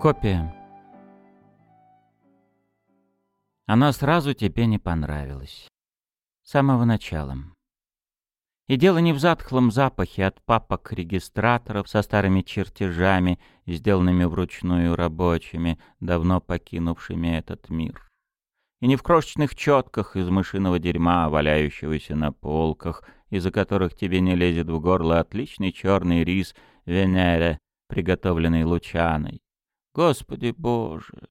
Копия. Она сразу тебе не понравилась. С самого начала. И дело не в затхлом запахе от папок регистраторов со старыми чертежами, сделанными вручную рабочими, давно покинувшими этот мир. И не в крошечных четках из мышиного дерьма, валяющегося на полках, из-за которых тебе не лезет в горло отличный черный рис Венере, приготовленный Лучаной. Господи Боже!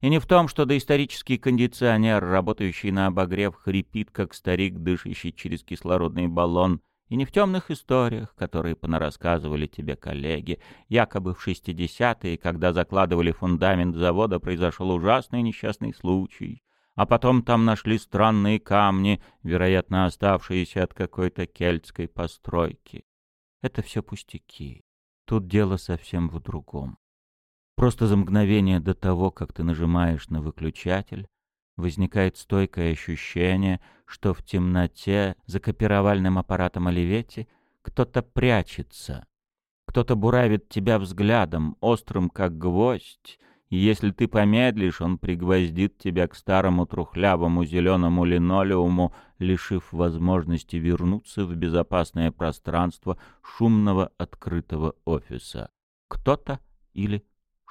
И не в том, что доисторический кондиционер, работающий на обогрев, хрипит, как старик, дышащий через кислородный баллон, и не в темных историях, которые понарассказывали тебе коллеги. Якобы в 60-е, когда закладывали фундамент завода, произошел ужасный несчастный случай. А потом там нашли странные камни, вероятно, оставшиеся от какой-то кельтской постройки. Это все пустяки. Тут дело совсем в другом. Просто за мгновение до того, как ты нажимаешь на выключатель, возникает стойкое ощущение, что в темноте за копировальным аппаратом Оливетти кто-то прячется. Кто-то буравит тебя взглядом, острым как гвоздь, и если ты помедлишь, он пригвоздит тебя к старому трухлявому зеленому линолеуму, лишив возможности вернуться в безопасное пространство шумного открытого офиса. Кто-то или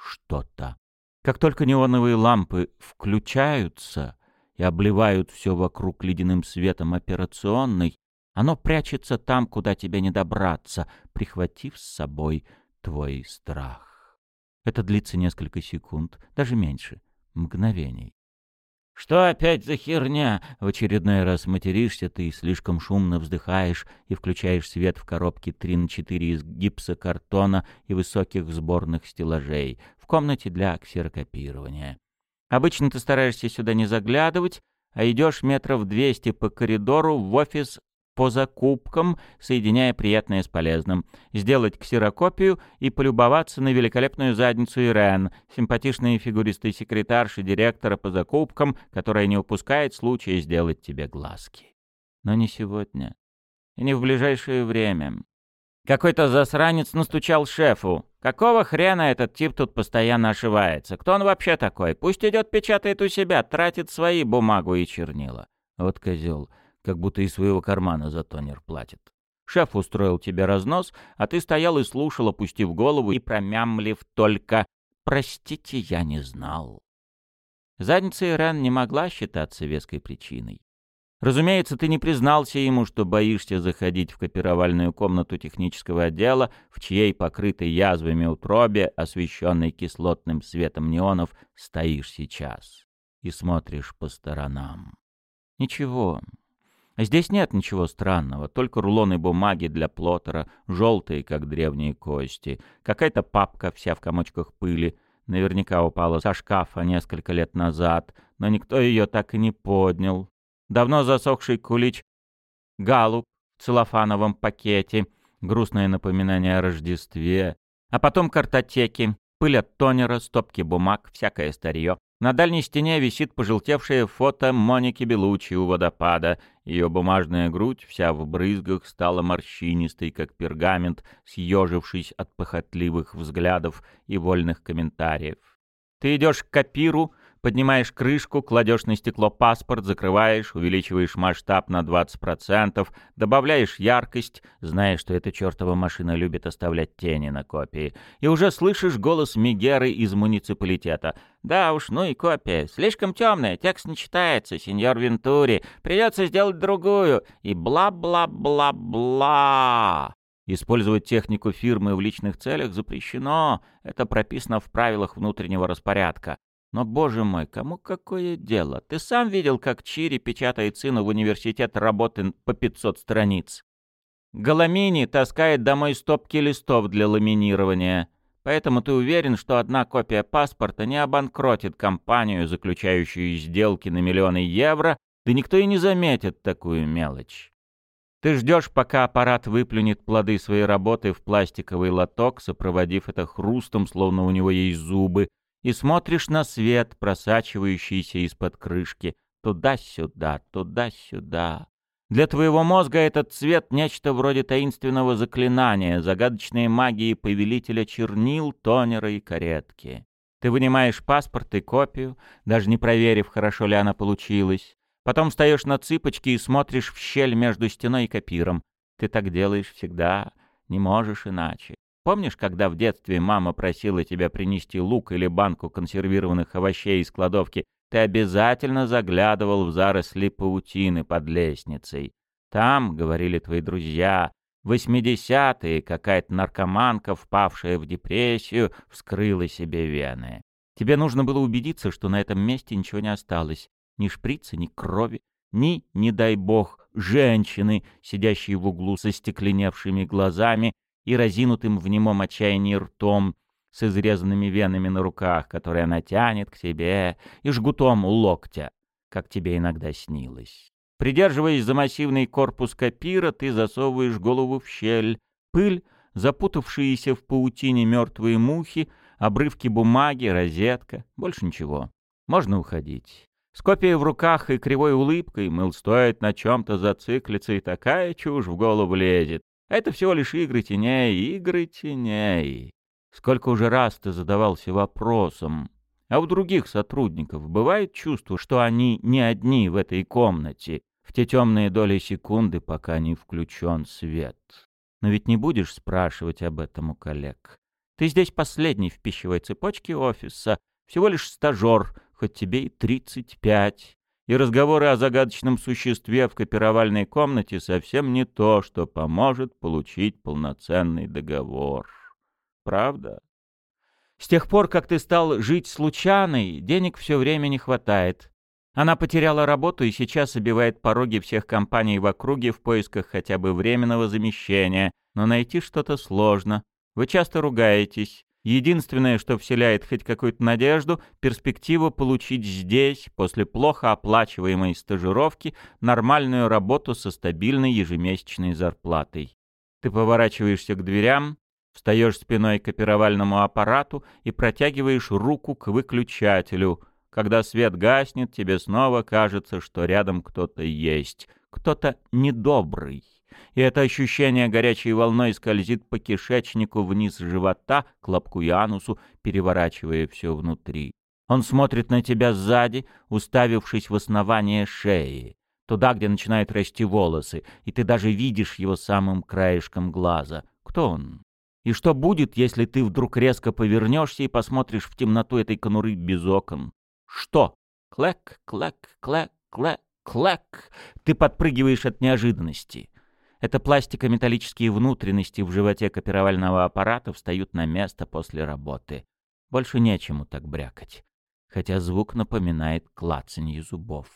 что-то. Как только неоновые лампы включаются и обливают все вокруг ледяным светом операционной, оно прячется там, куда тебе не добраться, прихватив с собой твой страх. Это длится несколько секунд, даже меньше, мгновений. «Что опять за херня?» В очередной раз материшься ты, слишком шумно вздыхаешь и включаешь свет в коробке 3 на 4 из гипсокартона и высоких сборных стеллажей в комнате для ксерокопирования. Обычно ты стараешься сюда не заглядывать, а идешь метров 200 по коридору в офис по закупкам, соединяя приятное с полезным, сделать ксерокопию и полюбоваться на великолепную задницу Ирен, симпатичной фигуристой секретарши директора по закупкам, которая не упускает случая сделать тебе глазки. Но не сегодня. И не в ближайшее время. Какой-то засранец настучал шефу. Какого хрена этот тип тут постоянно ошивается? Кто он вообще такой? Пусть идет печатает у себя, тратит свои бумагу и чернила. Вот козел как будто из своего кармана за тонер платит. Шеф устроил тебе разнос, а ты стоял и слушал, опустив голову и промямлив только «Простите, я не знал». Задница Ирен не могла считаться веской причиной. Разумеется, ты не признался ему, что боишься заходить в копировальную комнату технического отдела, в чьей покрытой язвами утробе, освещенной кислотным светом неонов, стоишь сейчас и смотришь по сторонам. Ничего, Здесь нет ничего странного, только рулоны бумаги для плоттера, желтые, как древние кости, какая-то папка вся в комочках пыли, наверняка упала со шкафа несколько лет назад, но никто ее так и не поднял. Давно засохший кулич галуп в целлофановом пакете, грустное напоминание о Рождестве, а потом картотеки, пыль от тонера, стопки бумаг, всякое старье. На дальней стене висит пожелтевшее фото Моники Белучи у водопада. Ее бумажная грудь, вся в брызгах, стала морщинистой, как пергамент, съежившись от похотливых взглядов и вольных комментариев. Ты идешь к копиру, Поднимаешь крышку, кладешь на стекло паспорт, закрываешь, увеличиваешь масштаб на 20%, добавляешь яркость, зная, что эта чертова машина любит оставлять тени на копии, и уже слышишь голос Мегеры из муниципалитета. «Да уж, ну и копия. Слишком темная, текст не читается, сеньор Вентури. Придется сделать другую». И бла-бла-бла-бла. Использовать технику фирмы в личных целях запрещено. Это прописано в правилах внутреннего распорядка. Но, боже мой, кому какое дело? Ты сам видел, как Чири печатает сыну в университет работы по 500 страниц. Галамини таскает домой стопки листов для ламинирования. Поэтому ты уверен, что одна копия паспорта не обанкротит компанию, заключающую сделки на миллионы евро, да никто и не заметит такую мелочь. Ты ждешь, пока аппарат выплюнет плоды своей работы в пластиковый лоток, сопроводив это хрустом, словно у него есть зубы, и смотришь на свет, просачивающийся из-под крышки, туда-сюда, туда-сюда. Для твоего мозга этот цвет — нечто вроде таинственного заклинания, загадочной магии повелителя чернил, тонера и каретки. Ты вынимаешь паспорт и копию, даже не проверив, хорошо ли она получилась. Потом встаешь на цыпочки и смотришь в щель между стеной и копиром. Ты так делаешь всегда, не можешь иначе. Помнишь, когда в детстве мама просила тебя принести лук или банку консервированных овощей из кладовки, ты обязательно заглядывал в заросли паутины под лестницей. Там, говорили твои друзья, восьмидесятые какая-то наркоманка, впавшая в депрессию, вскрыла себе вены. Тебе нужно было убедиться, что на этом месте ничего не осталось. Ни шприца, ни крови, ни, не дай бог, женщины, сидящие в углу со стекленевшими глазами и разинутым в немом отчаянии ртом, с изрезанными венами на руках, которые она тянет к себе, и жгутом у локтя, как тебе иногда снилось. Придерживаясь за массивный корпус копира, ты засовываешь голову в щель. Пыль, запутавшиеся в паутине мертвые мухи, обрывки бумаги, розетка. Больше ничего. Можно уходить. С копией в руках и кривой улыбкой, мыл, стоит на чем-то зациклиться, и такая чушь в голову лезет. Это всего лишь игры теней, игры теней. Сколько уже раз ты задавался вопросом, а у других сотрудников бывает чувство, что они не одни в этой комнате, в те темные доли секунды, пока не включен свет. Но ведь не будешь спрашивать об этом у коллег. Ты здесь последний в пищевой цепочке офиса, всего лишь стажер, хоть тебе и тридцать пять. И разговоры о загадочном существе в копировальной комнате совсем не то, что поможет получить полноценный договор. Правда? С тех пор, как ты стал жить случайной, денег все время не хватает. Она потеряла работу и сейчас обивает пороги всех компаний в округе в поисках хотя бы временного замещения, но найти что-то сложно. Вы часто ругаетесь. Единственное, что вселяет хоть какую-то надежду, перспектива получить здесь, после плохо оплачиваемой стажировки, нормальную работу со стабильной ежемесячной зарплатой. Ты поворачиваешься к дверям, Встаешь спиной к оперовальному аппарату и протягиваешь руку к выключателю. Когда свет гаснет, тебе снова кажется, что рядом кто-то есть, кто-то недобрый. И это ощущение горячей волной скользит по кишечнику вниз живота, к лобку и анусу, переворачивая все внутри. Он смотрит на тебя сзади, уставившись в основание шеи, туда, где начинают расти волосы, и ты даже видишь его самым краешком глаза. Кто он? И что будет, если ты вдруг резко повернешься и посмотришь в темноту этой конуры без окон? Что? Клэк, клэк, клэк, клэк, клэк. Ты подпрыгиваешь от неожиданности. Это пластико-металлические внутренности в животе копировального аппарата встают на место после работы. Больше нечему так брякать. Хотя звук напоминает клацанье зубов.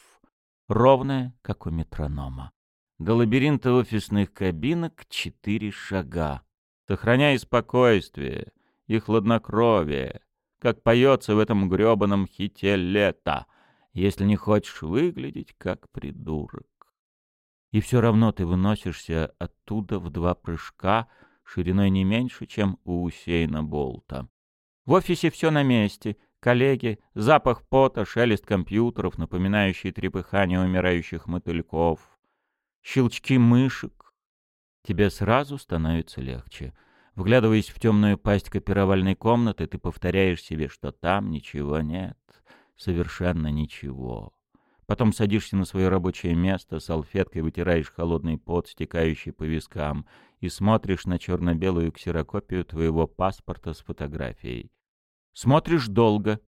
Ровное, как у метронома. До лабиринта офисных кабинок четыре шага. Сохраняй спокойствие и хладнокровие, как поется в этом грёбаном хите лета, если не хочешь выглядеть как придурок. И все равно ты выносишься оттуда в два прыжка, шириной не меньше, чем у Усейна Болта. В офисе все на месте. Коллеги, запах пота, шелест компьютеров, напоминающий трепыхание умирающих мотыльков, щелчки мышек, тебе сразу становится легче. Вглядываясь в темную пасть копировальной комнаты, ты повторяешь себе, что там ничего нет, совершенно ничего. Потом садишься на свое рабочее место, салфеткой вытираешь холодный пот, стекающий по вискам, и смотришь на черно-белую ксерокопию твоего паспорта с фотографией. Смотришь долго.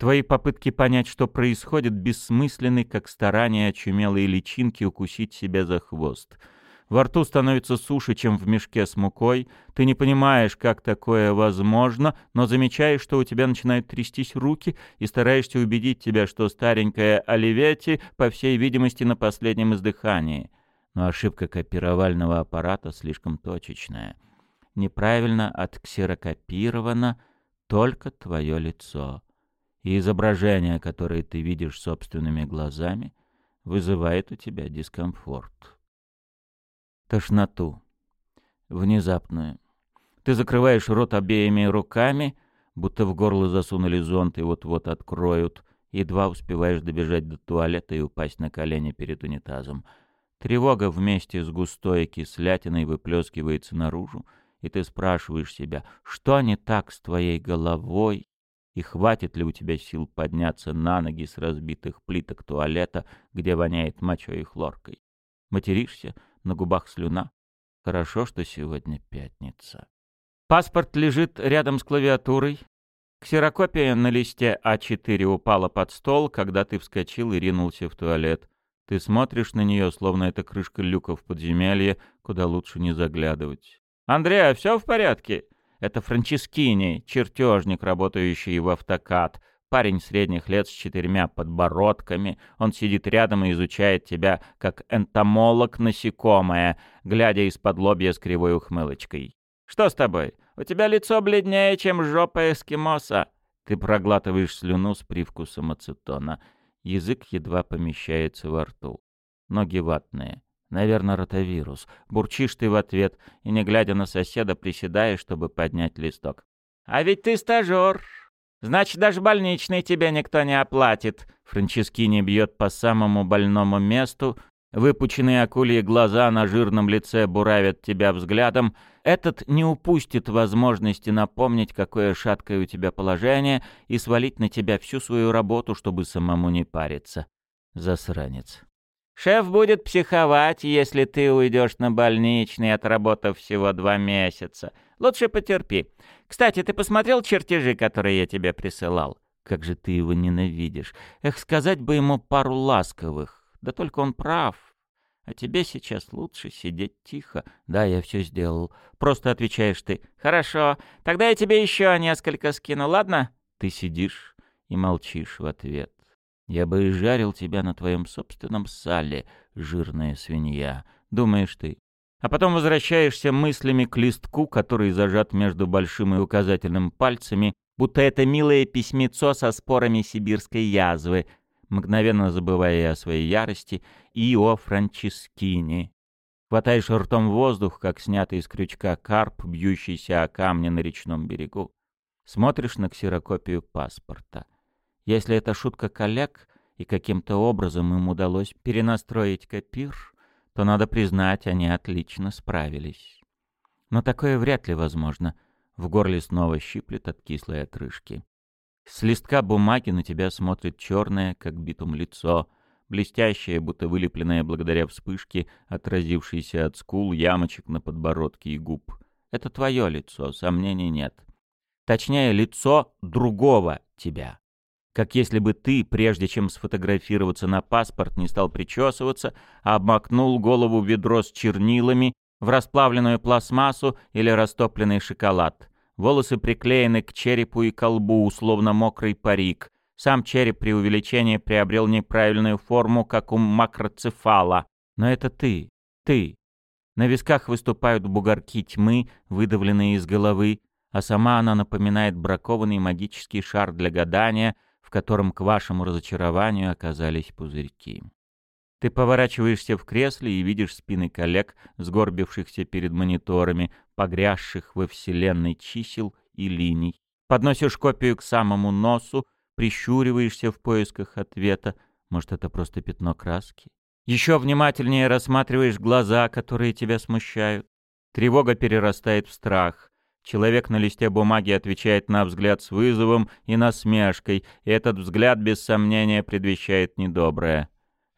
Твои попытки понять, что происходит, бессмысленны, как старания очумелой личинки укусить себя за хвост — во рту становится суше, чем в мешке с мукой. Ты не понимаешь, как такое возможно, но замечаешь, что у тебя начинают трястись руки, и стараешься убедить тебя, что старенькая Оливетти, по всей видимости, на последнем издыхании. Но ошибка копировального аппарата слишком точечная. Неправильно отксерокопировано только твое лицо. И изображение, которое ты видишь собственными глазами, вызывает у тебя дискомфорт тошноту. Внезапную. Ты закрываешь рот обеими руками, будто в горло засунули зонт и вот-вот откроют. Едва успеваешь добежать до туалета и упасть на колени перед унитазом. Тревога вместе с густой кислятиной выплескивается наружу, и ты спрашиваешь себя, что не так с твоей головой, и хватит ли у тебя сил подняться на ноги с разбитых плиток туалета, где воняет мочой и хлоркой. Материшься, на губах слюна. Хорошо, что сегодня пятница. Паспорт лежит рядом с клавиатурой. Ксерокопия на листе А4 упала под стол, когда ты вскочил и ринулся в туалет. Ты смотришь на нее, словно это крышка люка в подземелье, куда лучше не заглядывать. «Андреа, все в порядке?» Это Франческини, чертежник, работающий в автокад. Парень средних лет с четырьмя подбородками. Он сидит рядом и изучает тебя, как энтомолог насекомое, глядя из-под лобья с кривой ухмылочкой. «Что с тобой? У тебя лицо бледнее, чем жопа эскимоса». Ты проглатываешь слюну с привкусом ацетона. Язык едва помещается во рту. Ноги ватные. Наверное, ротавирус. Бурчишь ты в ответ и, не глядя на соседа, приседаешь, чтобы поднять листок. «А ведь ты стажер. Значит, даже больничный тебе никто не оплатит». Франческини бьет по самому больному месту, Выпученные акульи глаза на жирном лице буравят тебя взглядом. Этот не упустит возможности напомнить, какое шаткое у тебя положение, и свалить на тебя всю свою работу, чтобы самому не париться. Засранец. Шеф будет психовать, если ты уйдешь на больничный, отработав всего два месяца. Лучше потерпи. Кстати, ты посмотрел чертежи, которые я тебе присылал? Как же ты его ненавидишь. Эх, сказать бы ему пару ласковых. Да только он прав. А тебе сейчас лучше сидеть тихо. Да, я все сделал. Просто отвечаешь ты. Хорошо, тогда я тебе еще несколько скину, ладно? Ты сидишь и молчишь в ответ. Я бы и жарил тебя на твоем собственном сале, жирная свинья. Думаешь ты. А потом возвращаешься мыслями к листку, который зажат между большим и указательным пальцами, будто это милое письмецо со спорами сибирской язвы — мгновенно забывая о своей ярости, и о Франческине. Хватаешь ртом воздух, как снятый из крючка карп, бьющийся о камни на речном берегу. Смотришь на ксерокопию паспорта. Если это шутка коллег, и каким-то образом им удалось перенастроить копир, то, надо признать, они отлично справились. Но такое вряд ли возможно. В горле снова щиплет от кислой отрыжки. С листка бумаги на тебя смотрит черное, как битум лицо, блестящее, будто вылепленное благодаря вспышке, отразившейся от скул, ямочек на подбородке и губ. Это твое лицо, сомнений нет. Точнее, лицо другого тебя. Как если бы ты, прежде чем сфотографироваться на паспорт, не стал причесываться, а обмакнул голову в ведро с чернилами, в расплавленную пластмассу или растопленный шоколад — Волосы приклеены к черепу и колбу, условно мокрый парик. Сам череп при увеличении приобрел неправильную форму, как у макроцефала. Но это ты, ты. На висках выступают бугорки тьмы, выдавленные из головы, а сама она напоминает бракованный магический шар для гадания, котором к вашему разочарованию оказались пузырьки. Ты поворачиваешься в кресле и видишь спины коллег, сгорбившихся перед мониторами, погрязших во вселенной чисел и линий. Подносишь копию к самому носу, прищуриваешься в поисках ответа. Может, это просто пятно краски? Еще внимательнее рассматриваешь глаза, которые тебя смущают. Тревога перерастает в страх. Человек на листе бумаги отвечает на взгляд с вызовом и насмешкой, и этот взгляд без сомнения предвещает недоброе.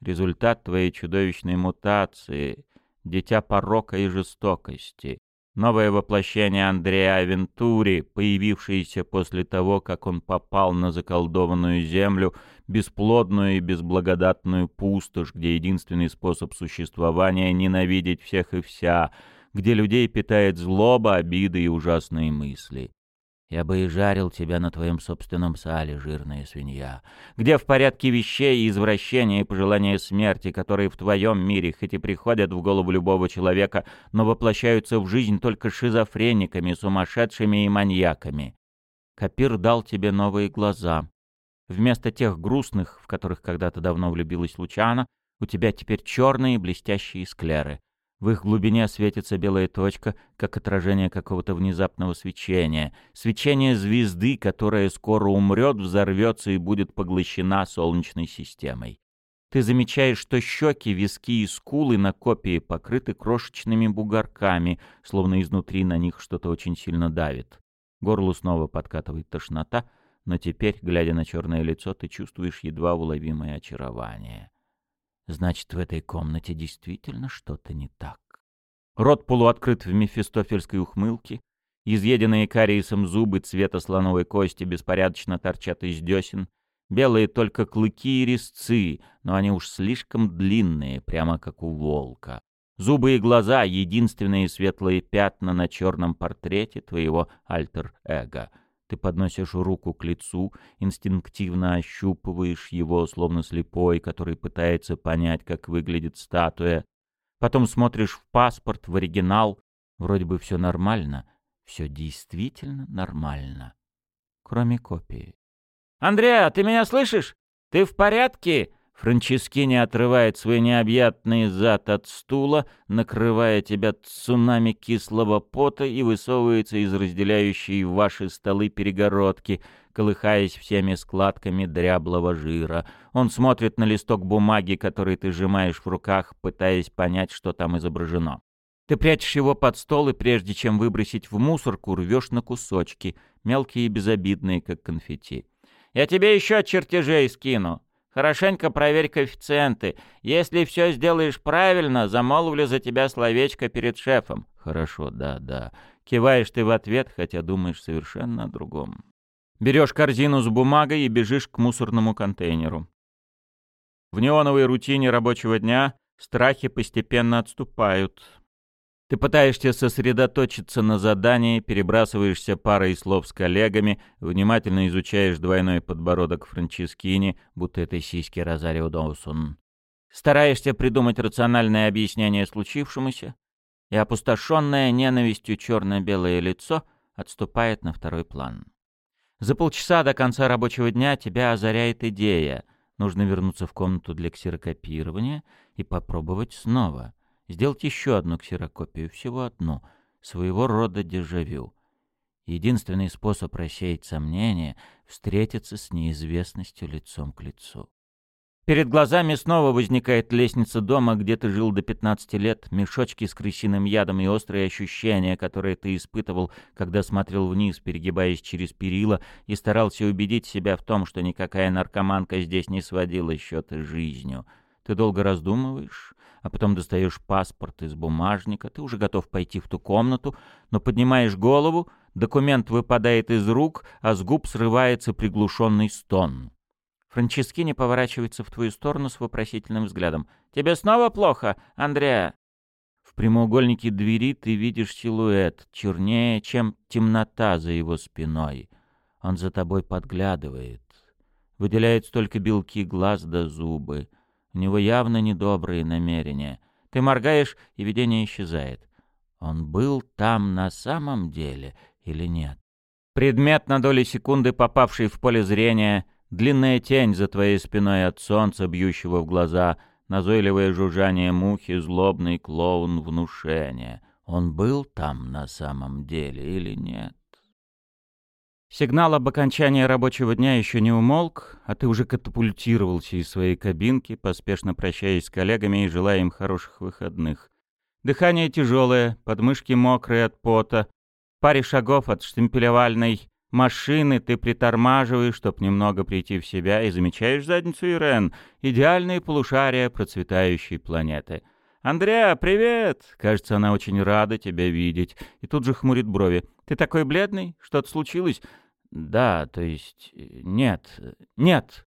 Результат твоей чудовищной мутации, дитя порока и жестокости, новое воплощение Андреа Авентури, появившееся после того, как он попал на заколдованную землю, бесплодную и безблагодатную пустошь, где единственный способ существования — ненавидеть всех и вся, где людей питает злоба, обиды и ужасные мысли. Я бы и жарил тебя на твоем собственном сале, жирная свинья. Где в порядке вещей извращения и пожелания смерти, которые в твоем мире хоть и приходят в голову любого человека, но воплощаются в жизнь только шизофрениками, сумасшедшими и маньяками. Копир дал тебе новые глаза. Вместо тех грустных, в которых когда-то давно влюбилась Лучана, у тебя теперь черные блестящие склеры. В их глубине светится белая точка, как отражение какого-то внезапного свечения. Свечение звезды, которая скоро умрет, взорвется и будет поглощена Солнечной системой. Ты замечаешь, что щеки, виски и скулы на копии покрыты крошечными бугорками, словно изнутри на них что-то очень сильно давит. Горлу снова подкатывает тошнота, но теперь, глядя на черное лицо, ты чувствуешь едва уловимое очарование. Значит, в этой комнате действительно что-то не так. Рот полуоткрыт в мефистофельской ухмылке, изъеденные кариесом зубы цвета слоновой кости беспорядочно торчат из десен, белые только клыки и резцы, но они уж слишком длинные, прямо как у волка. Зубы и глаза — единственные светлые пятна на черном портрете твоего альтер-эго — ты подносишь руку к лицу, инстинктивно ощупываешь его, словно слепой, который пытается понять, как выглядит статуя. Потом смотришь в паспорт, в оригинал. Вроде бы все нормально. Все действительно нормально. Кроме копии. «Андреа, ты меня слышишь? Ты в порядке?» Франческини отрывает свой необъятный зад от стула, накрывая тебя цунами кислого пота и высовывается из разделяющей ваши столы перегородки, колыхаясь всеми складками дряблого жира. Он смотрит на листок бумаги, который ты сжимаешь в руках, пытаясь понять, что там изображено. Ты прячешь его под стол и прежде чем выбросить в мусорку, рвешь на кусочки, мелкие и безобидные, как конфетти. «Я тебе еще чертежей скину», Хорошенько проверь коэффициенты. Если все сделаешь правильно, замолвлю за тебя словечко перед шефом. Хорошо, да, да. Киваешь ты в ответ, хотя думаешь совершенно о другом. Берешь корзину с бумагой и бежишь к мусорному контейнеру. В неоновой рутине рабочего дня страхи постепенно отступают. Ты пытаешься сосредоточиться на задании, перебрасываешься парой слов с коллегами, внимательно изучаешь двойной подбородок Франческини, будто это сиськи Розарио Доусон. Стараешься придумать рациональное объяснение случившемуся, и опустошенное ненавистью черно-белое лицо отступает на второй план. За полчаса до конца рабочего дня тебя озаряет идея. Нужно вернуться в комнату для ксерокопирования и попробовать снова — сделать еще одну ксерокопию, всего одну, своего рода дежавю. Единственный способ рассеять сомнения — встретиться с неизвестностью лицом к лицу. Перед глазами снова возникает лестница дома, где ты жил до 15 лет, мешочки с крысиным ядом и острые ощущения, которые ты испытывал, когда смотрел вниз, перегибаясь через перила, и старался убедить себя в том, что никакая наркоманка здесь не сводила счеты жизнью. Ты долго раздумываешь, а потом достаешь паспорт из бумажника, ты уже готов пойти в ту комнату, но поднимаешь голову, документ выпадает из рук, а с губ срывается приглушенный стон. Франческини поворачивается в твою сторону с вопросительным взглядом. «Тебе снова плохо, Андреа?» В прямоугольнике двери ты видишь силуэт, чернее, чем темнота за его спиной. Он за тобой подглядывает. Выделяет только белки глаз да зубы. У него явно недобрые намерения. Ты моргаешь, и видение исчезает. Он был там на самом деле или нет? Предмет на доли секунды, попавший в поле зрения, длинная тень за твоей спиной от солнца, бьющего в глаза, назойливое жужжание мухи, злобный клоун внушения. Он был там на самом деле или нет? Сигнал об окончании рабочего дня еще не умолк, а ты уже катапультировался из своей кабинки, поспешно прощаясь с коллегами и желая им хороших выходных. Дыхание тяжелое, подмышки мокрые от пота. Паре шагов от штемпелевальной машины ты притормаживаешь, чтоб немного прийти в себя, и замечаешь задницу Ирен, идеальные полушария процветающей планеты. «Андреа, привет!» Кажется, она очень рада тебя видеть. И тут же хмурит брови. «Ты такой бледный? Что-то случилось?» «Да, то есть... Э, нет. Нет!»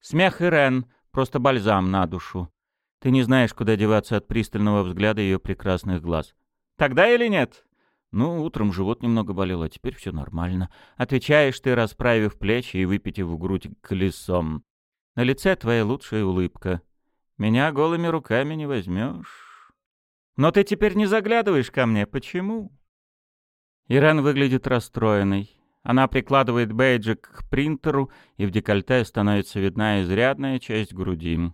Смех Ирен. Просто бальзам на душу. Ты не знаешь, куда деваться от пристального взгляда ее прекрасных глаз. «Тогда или нет?» «Ну, утром живот немного болел, а теперь все нормально». Отвечаешь ты, расправив плечи и выпитив грудь колесом. На лице твоя лучшая улыбка. Меня голыми руками не возьмешь. Но ты теперь не заглядываешь ко мне. Почему? Иран выглядит расстроенной. Она прикладывает бейджик к принтеру, и в декольте становится видна изрядная часть груди.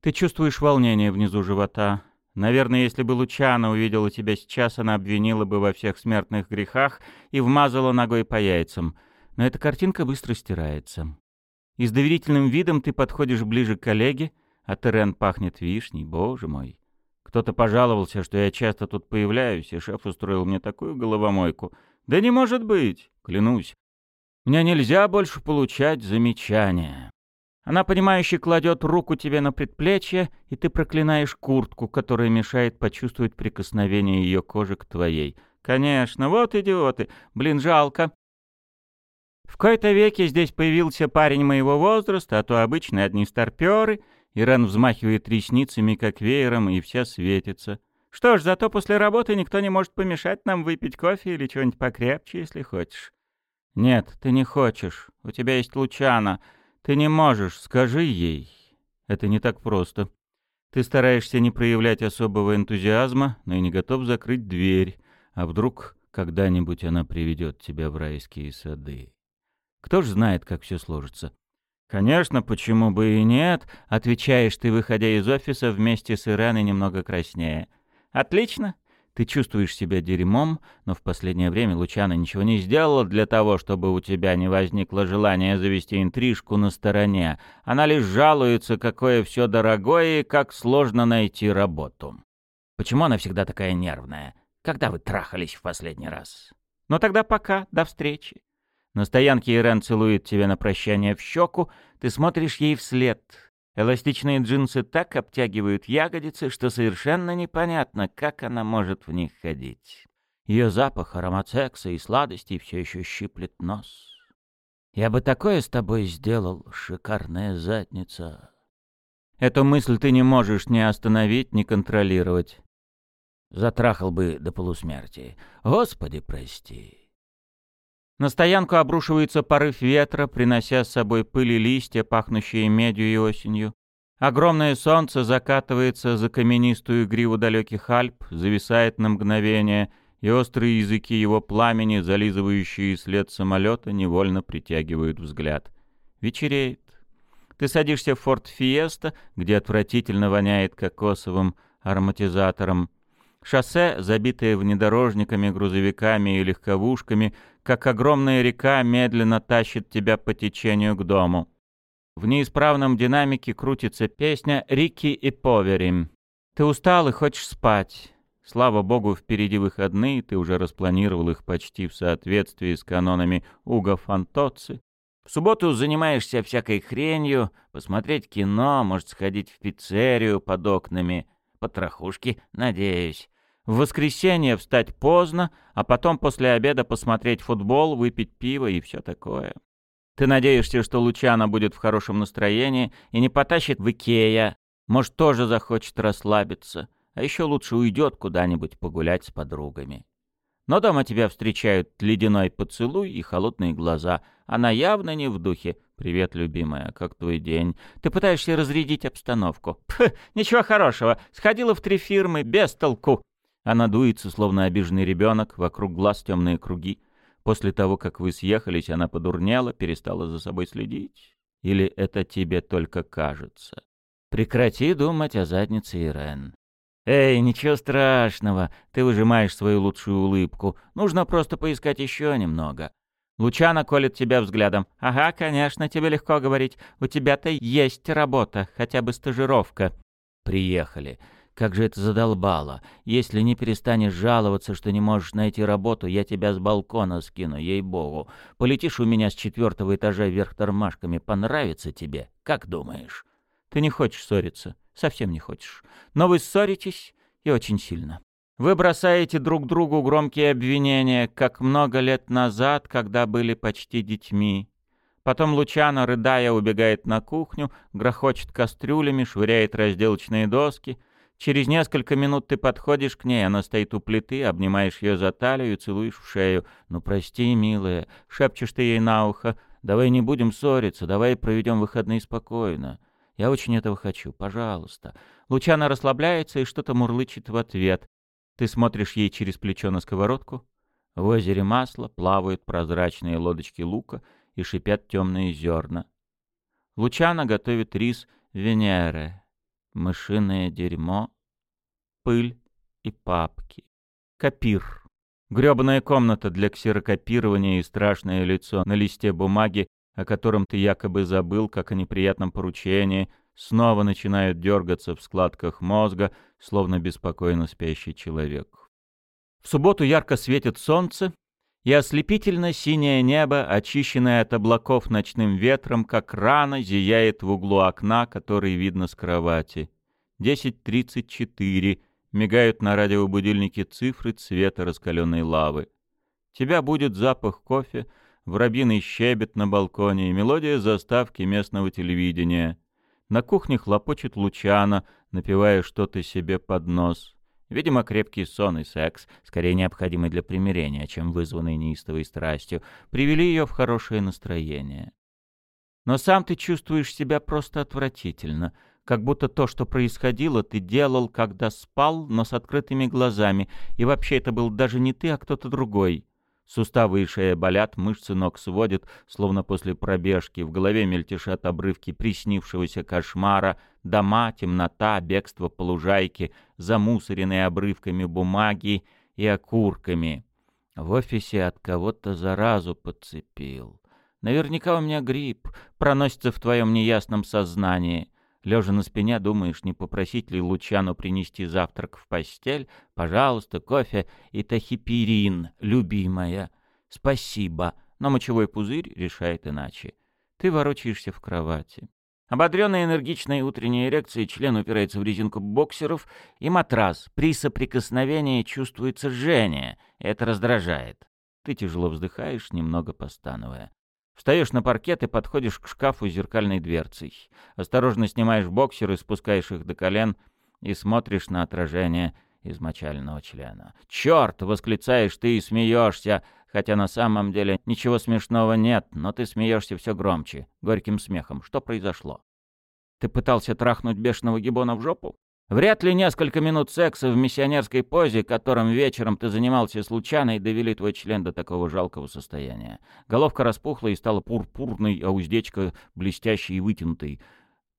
Ты чувствуешь волнение внизу живота. Наверное, если бы Лучана увидела тебя сейчас, она обвинила бы во всех смертных грехах и вмазала ногой по яйцам. Но эта картинка быстро стирается. И с доверительным видом ты подходишь ближе к коллеге, От Ирен пахнет вишней, боже мой. Кто-то пожаловался, что я часто тут появляюсь, и шеф устроил мне такую головомойку. Да не может быть, клянусь. Мне нельзя больше получать замечания. Она, понимающе кладет руку тебе на предплечье, и ты проклинаешь куртку, которая мешает почувствовать прикосновение ее кожи к твоей. Конечно, вот идиоты. Блин, жалко. В кои-то веке здесь появился парень моего возраста, а то обычно одни старпёры. Иран взмахивает ресницами, как веером, и вся светится. Что ж, зато после работы никто не может помешать нам выпить кофе или чего-нибудь покрепче, если хочешь. Нет, ты не хочешь. У тебя есть Лучана. Ты не можешь, скажи ей. Это не так просто. Ты стараешься не проявлять особого энтузиазма, но и не готов закрыть дверь. А вдруг когда-нибудь она приведет тебя в райские сады? Кто ж знает, как все сложится. «Конечно, почему бы и нет?» — отвечаешь ты, выходя из офиса вместе с Ираной немного краснее. «Отлично. Ты чувствуешь себя дерьмом, но в последнее время Лучана ничего не сделала для того, чтобы у тебя не возникло желания завести интрижку на стороне. Она лишь жалуется, какое все дорогое и как сложно найти работу. Почему она всегда такая нервная? Когда вы трахались в последний раз? Ну тогда пока, до встречи. На стоянке Ирен целует тебя на прощание в щеку, ты смотришь ей вслед — Эластичные джинсы так обтягивают ягодицы, что совершенно непонятно, как она может в них ходить. Ее запах, аромат секса и сладостей все еще щиплет нос. «Я бы такое с тобой сделал, шикарная задница». Эту мысль ты не можешь ни остановить, ни контролировать. Затрахал бы до полусмерти. Господи, прости. На стоянку обрушивается порыв ветра, принося с собой пыль и листья, пахнущие медью и осенью. Огромное солнце закатывается за каменистую гриву далеких Альп, зависает на мгновение, и острые языки его пламени, зализывающие след самолета, невольно притягивают взгляд. Вечереет. Ты садишься в форт Фиеста, где отвратительно воняет кокосовым ароматизатором. Шоссе, забитое внедорожниками, грузовиками и легковушками, как огромная река, медленно тащит тебя по течению к дому. В неисправном динамике крутится песня «Рики и Повери». Ты устал и хочешь спать. Слава богу, впереди выходные, ты уже распланировал их почти в соответствии с канонами Уго Фантоци. В субботу занимаешься всякой хренью, посмотреть кино, может сходить в пиццерию под окнами. Потрохушки, надеюсь. В воскресенье встать поздно, а потом после обеда посмотреть футбол, выпить пиво и все такое. Ты надеешься, что Лучана будет в хорошем настроении и не потащит в Икея. Может, тоже захочет расслабиться. А еще лучше уйдет куда-нибудь погулять с подругами. Но дома тебя встречают ледяной поцелуй и холодные глаза. Она явно не в духе. «Привет, любимая, как твой день?» Ты пытаешься разрядить обстановку. Пх, ничего хорошего. Сходила в три фирмы, без толку. Она дуется, словно обиженный ребенок, вокруг глаз темные круги. После того, как вы съехались, она подурнела, перестала за собой следить. Или это тебе только кажется? Прекрати думать о заднице Ирен. «Эй, ничего страшного, ты выжимаешь свою лучшую улыбку. Нужно просто поискать еще немного». Лучана колет тебя взглядом. «Ага, конечно, тебе легко говорить. У тебя-то есть работа, хотя бы стажировка». «Приехали. Как же это задолбало. Если не перестанешь жаловаться, что не можешь найти работу, я тебя с балкона скину, ей-богу. Полетишь у меня с четвертого этажа вверх тормашками. Понравится тебе? Как думаешь? Ты не хочешь ссориться. Совсем не хочешь. Но вы ссоритесь и очень сильно. Вы бросаете друг другу громкие обвинения, как много лет назад, когда были почти детьми. Потом Лучано, рыдая, убегает на кухню, грохочет кастрюлями, швыряет разделочные доски — Через несколько минут ты подходишь к ней, она стоит у плиты, обнимаешь ее за талию целуешь в шею. «Ну, прости, милая», — шепчешь ты ей на ухо. «Давай не будем ссориться, давай проведем выходные спокойно. Я очень этого хочу, пожалуйста». Лучана расслабляется и что-то мурлычет в ответ. Ты смотришь ей через плечо на сковородку. В озере масла плавают прозрачные лодочки лука и шипят темные зерна. Лучана готовит рис Венеры мышиное дерьмо, пыль и папки. Копир. Грёбаная комната для ксерокопирования и страшное лицо на листе бумаги, о котором ты якобы забыл, как о неприятном поручении, снова начинают дергаться в складках мозга, словно беспокойно спящий человек. В субботу ярко светит солнце, и ослепительно синее небо, очищенное от облаков ночным ветром, как рана, зияет в углу окна, который видно с кровати. 10.34. Мигают на радиобудильнике цифры цвета раскаленной лавы. Тебя будет запах кофе, воробьиный щебет на балконе и мелодия заставки местного телевидения. На кухне хлопочет Лучана, напивая что-то себе под нос. Видимо, крепкий сон и секс, скорее необходимый для примирения, чем вызванный неистовой страстью, привели ее в хорошее настроение. Но сам ты чувствуешь себя просто отвратительно, как будто то, что происходило, ты делал, когда спал, но с открытыми глазами, и вообще это был даже не ты, а кто-то другой. Суставы и шея болят, мышцы ног сводят, словно после пробежки, в голове мельтешат обрывки приснившегося кошмара, дома, темнота, бегство по лужайке, замусоренные обрывками бумаги и окурками. В офисе от кого-то заразу подцепил. Наверняка у меня грипп, проносится в твоем неясном сознании. Лежа на спине, думаешь, не попросить ли Лучану принести завтрак в постель? Пожалуйста, кофе и тахипирин, любимая. Спасибо, но мочевой пузырь решает иначе. Ты ворочаешься в кровати. Ободренной энергичной утренней эрекцией член упирается в резинку боксеров, и матрас при соприкосновении чувствуется жжение. Это раздражает. Ты тяжело вздыхаешь, немного постановая. Встаешь на паркет и подходишь к шкафу с зеркальной дверцей. Осторожно снимаешь боксеры, спускаешь их до колен и смотришь на отражение измочального члена. «Черт!» — восклицаешь ты и смеешься, хотя на самом деле ничего смешного нет, но ты смеешься все громче, горьким смехом. Что произошло? Ты пытался трахнуть бешеного гибона в жопу? Вряд ли несколько минут секса в миссионерской позе, которым вечером ты занимался случайно, и довели твой член до такого жалкого состояния. Головка распухла и стала пурпурной, а уздечка блестящей и вытянутой,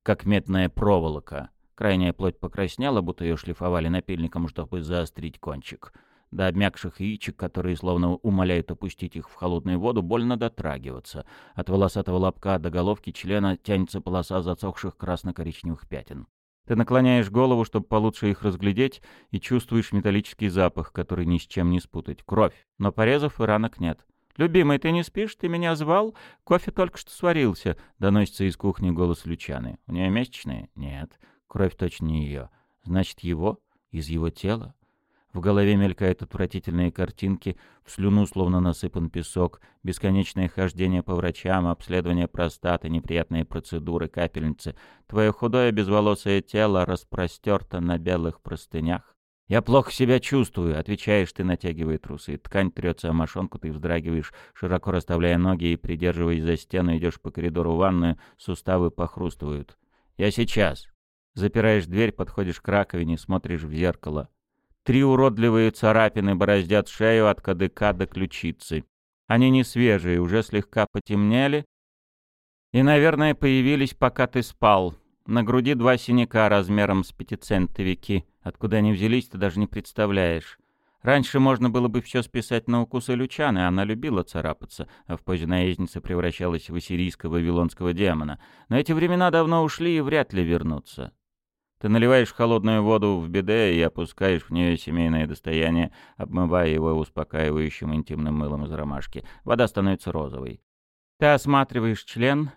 как медная проволока. Крайняя плоть покраснела, будто ее шлифовали напильником, чтобы заострить кончик. До обмякших яичек, которые словно умоляют опустить их в холодную воду, больно дотрагиваться. От волосатого лобка до головки члена тянется полоса засохших красно-коричневых пятен. Ты наклоняешь голову, чтобы получше их разглядеть, и чувствуешь металлический запах, который ни с чем не спутать. Кровь. Но порезов и ранок нет. «Любимый, ты не спишь? Ты меня звал? Кофе только что сварился», — доносится из кухни голос Лючаны. «У нее месячные?» «Нет. Кровь точно не ее. Значит, его? Из его тела?» В голове мелькают отвратительные картинки, в слюну словно насыпан песок, бесконечное хождение по врачам, обследование простаты, неприятные процедуры, капельницы. Твое худое безволосое тело распростерто на белых простынях. «Я плохо себя чувствую», — отвечаешь ты, натягивая трусы. Ткань трется о мошонку, ты вздрагиваешь, широко расставляя ноги и, придерживаясь за стену, идешь по коридору в ванную, суставы похрустывают. «Я сейчас». Запираешь дверь, подходишь к раковине, смотришь в зеркало. Три уродливые царапины бороздят шею от кадыка до ключицы. Они не свежие, уже слегка потемнели. И, наверное, появились, пока ты спал. На груди два синяка размером с пятицентовики. Откуда они взялись, ты даже не представляешь. Раньше можно было бы все списать на укусы Лючаны, она любила царапаться, а в позе наездницы превращалась в ассирийского вавилонского демона. Но эти времена давно ушли и вряд ли вернутся. Ты наливаешь холодную воду в биде и опускаешь в нее семейное достояние, обмывая его успокаивающим интимным мылом из ромашки. Вода становится розовой. Ты осматриваешь член,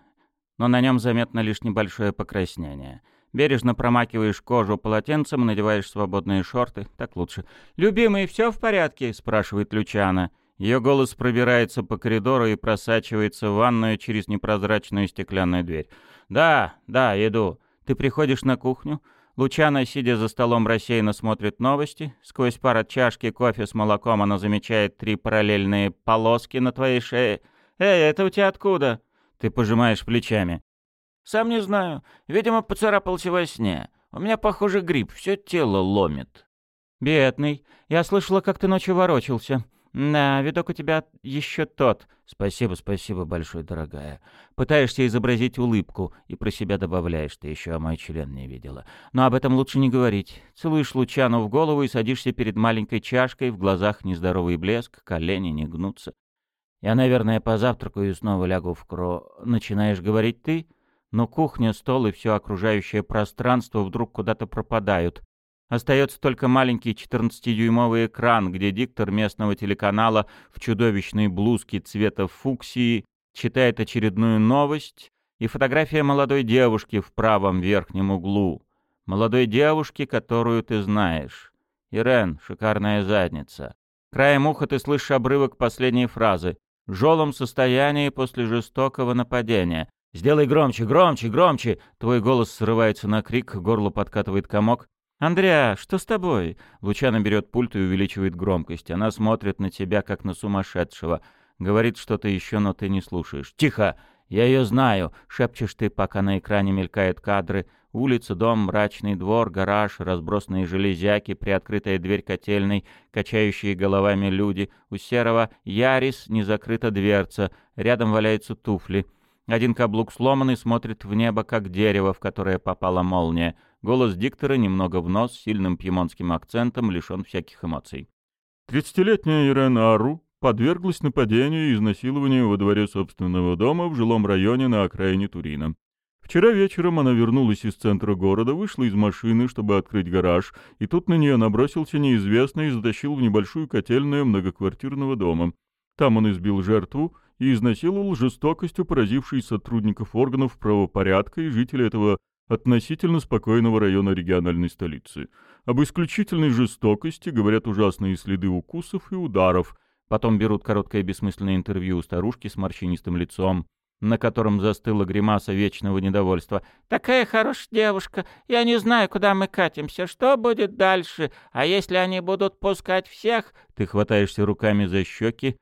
но на нем заметно лишь небольшое покраснение. Бережно промакиваешь кожу полотенцем, надеваешь свободные шорты. Так лучше. «Любимый, все в порядке?» — спрашивает Лючана. Ее голос пробирается по коридору и просачивается в ванную через непрозрачную стеклянную дверь. «Да, да, иду». Ты приходишь на кухню, Лучана, сидя за столом, рассеянно смотрит новости. Сквозь пар чашки кофе с молоком она замечает три параллельные полоски на твоей шее. «Эй, это у тебя откуда?» Ты пожимаешь плечами. «Сам не знаю. Видимо, поцарапался во сне. У меня, похоже, грипп. Все тело ломит». «Бедный. Я слышала, как ты ночью ворочался. «Да, видок у тебя еще тот. Спасибо, спасибо большое, дорогая. Пытаешься изобразить улыбку и про себя добавляешь, ты еще мой член не видела. Но об этом лучше не говорить. Целуешь Лучану в голову и садишься перед маленькой чашкой, в глазах нездоровый блеск, колени не гнутся. Я, наверное, позавтракаю и снова лягу в кро... Начинаешь говорить ты? Но кухня, стол и все окружающее пространство вдруг куда-то пропадают. Остается только маленький 14-дюймовый экран, где диктор местного телеканала в чудовищной блузке цвета фуксии читает очередную новость и фотография молодой девушки в правом верхнем углу. Молодой девушки, которую ты знаешь. Ирен, шикарная задница. Краем уха ты слышишь обрывок последней фразы. В жёлом состоянии после жестокого нападения. «Сделай громче, громче, громче!» Твой голос срывается на крик, горло подкатывает комок. «Андреа, что с тобой?» Лучана берет пульт и увеличивает громкость. Она смотрит на тебя, как на сумасшедшего. Говорит что-то еще, но ты не слушаешь. «Тихо! Я ее знаю!» — шепчешь ты, пока на экране мелькают кадры. Улица, дом, мрачный двор, гараж, разбросанные железяки, приоткрытая дверь котельной, качающие головами люди. У серого Ярис не закрыта дверца, рядом валяются туфли — один каблук сломанный, смотрит в небо, как дерево, в которое попала молния. Голос диктора немного в нос, сильным пьемонским акцентом, лишен всяких эмоций. Тридцатилетняя Ирена Ару подверглась нападению и изнасилованию во дворе собственного дома в жилом районе на окраине Турина. Вчера вечером она вернулась из центра города, вышла из машины, чтобы открыть гараж, и тут на нее набросился неизвестный и затащил в небольшую котельную многоквартирного дома. Там он избил жертву и изнасиловал жестокостью поразивший сотрудников органов правопорядка и жителей этого относительно спокойного района региональной столицы. Об исключительной жестокости говорят ужасные следы укусов и ударов. Потом берут короткое бессмысленное интервью у старушки с морщинистым лицом, на котором застыла гримаса вечного недовольства. «Такая хорошая девушка. Я не знаю, куда мы катимся. Что будет дальше? А если они будут пускать всех?» Ты хватаешься руками за щеки,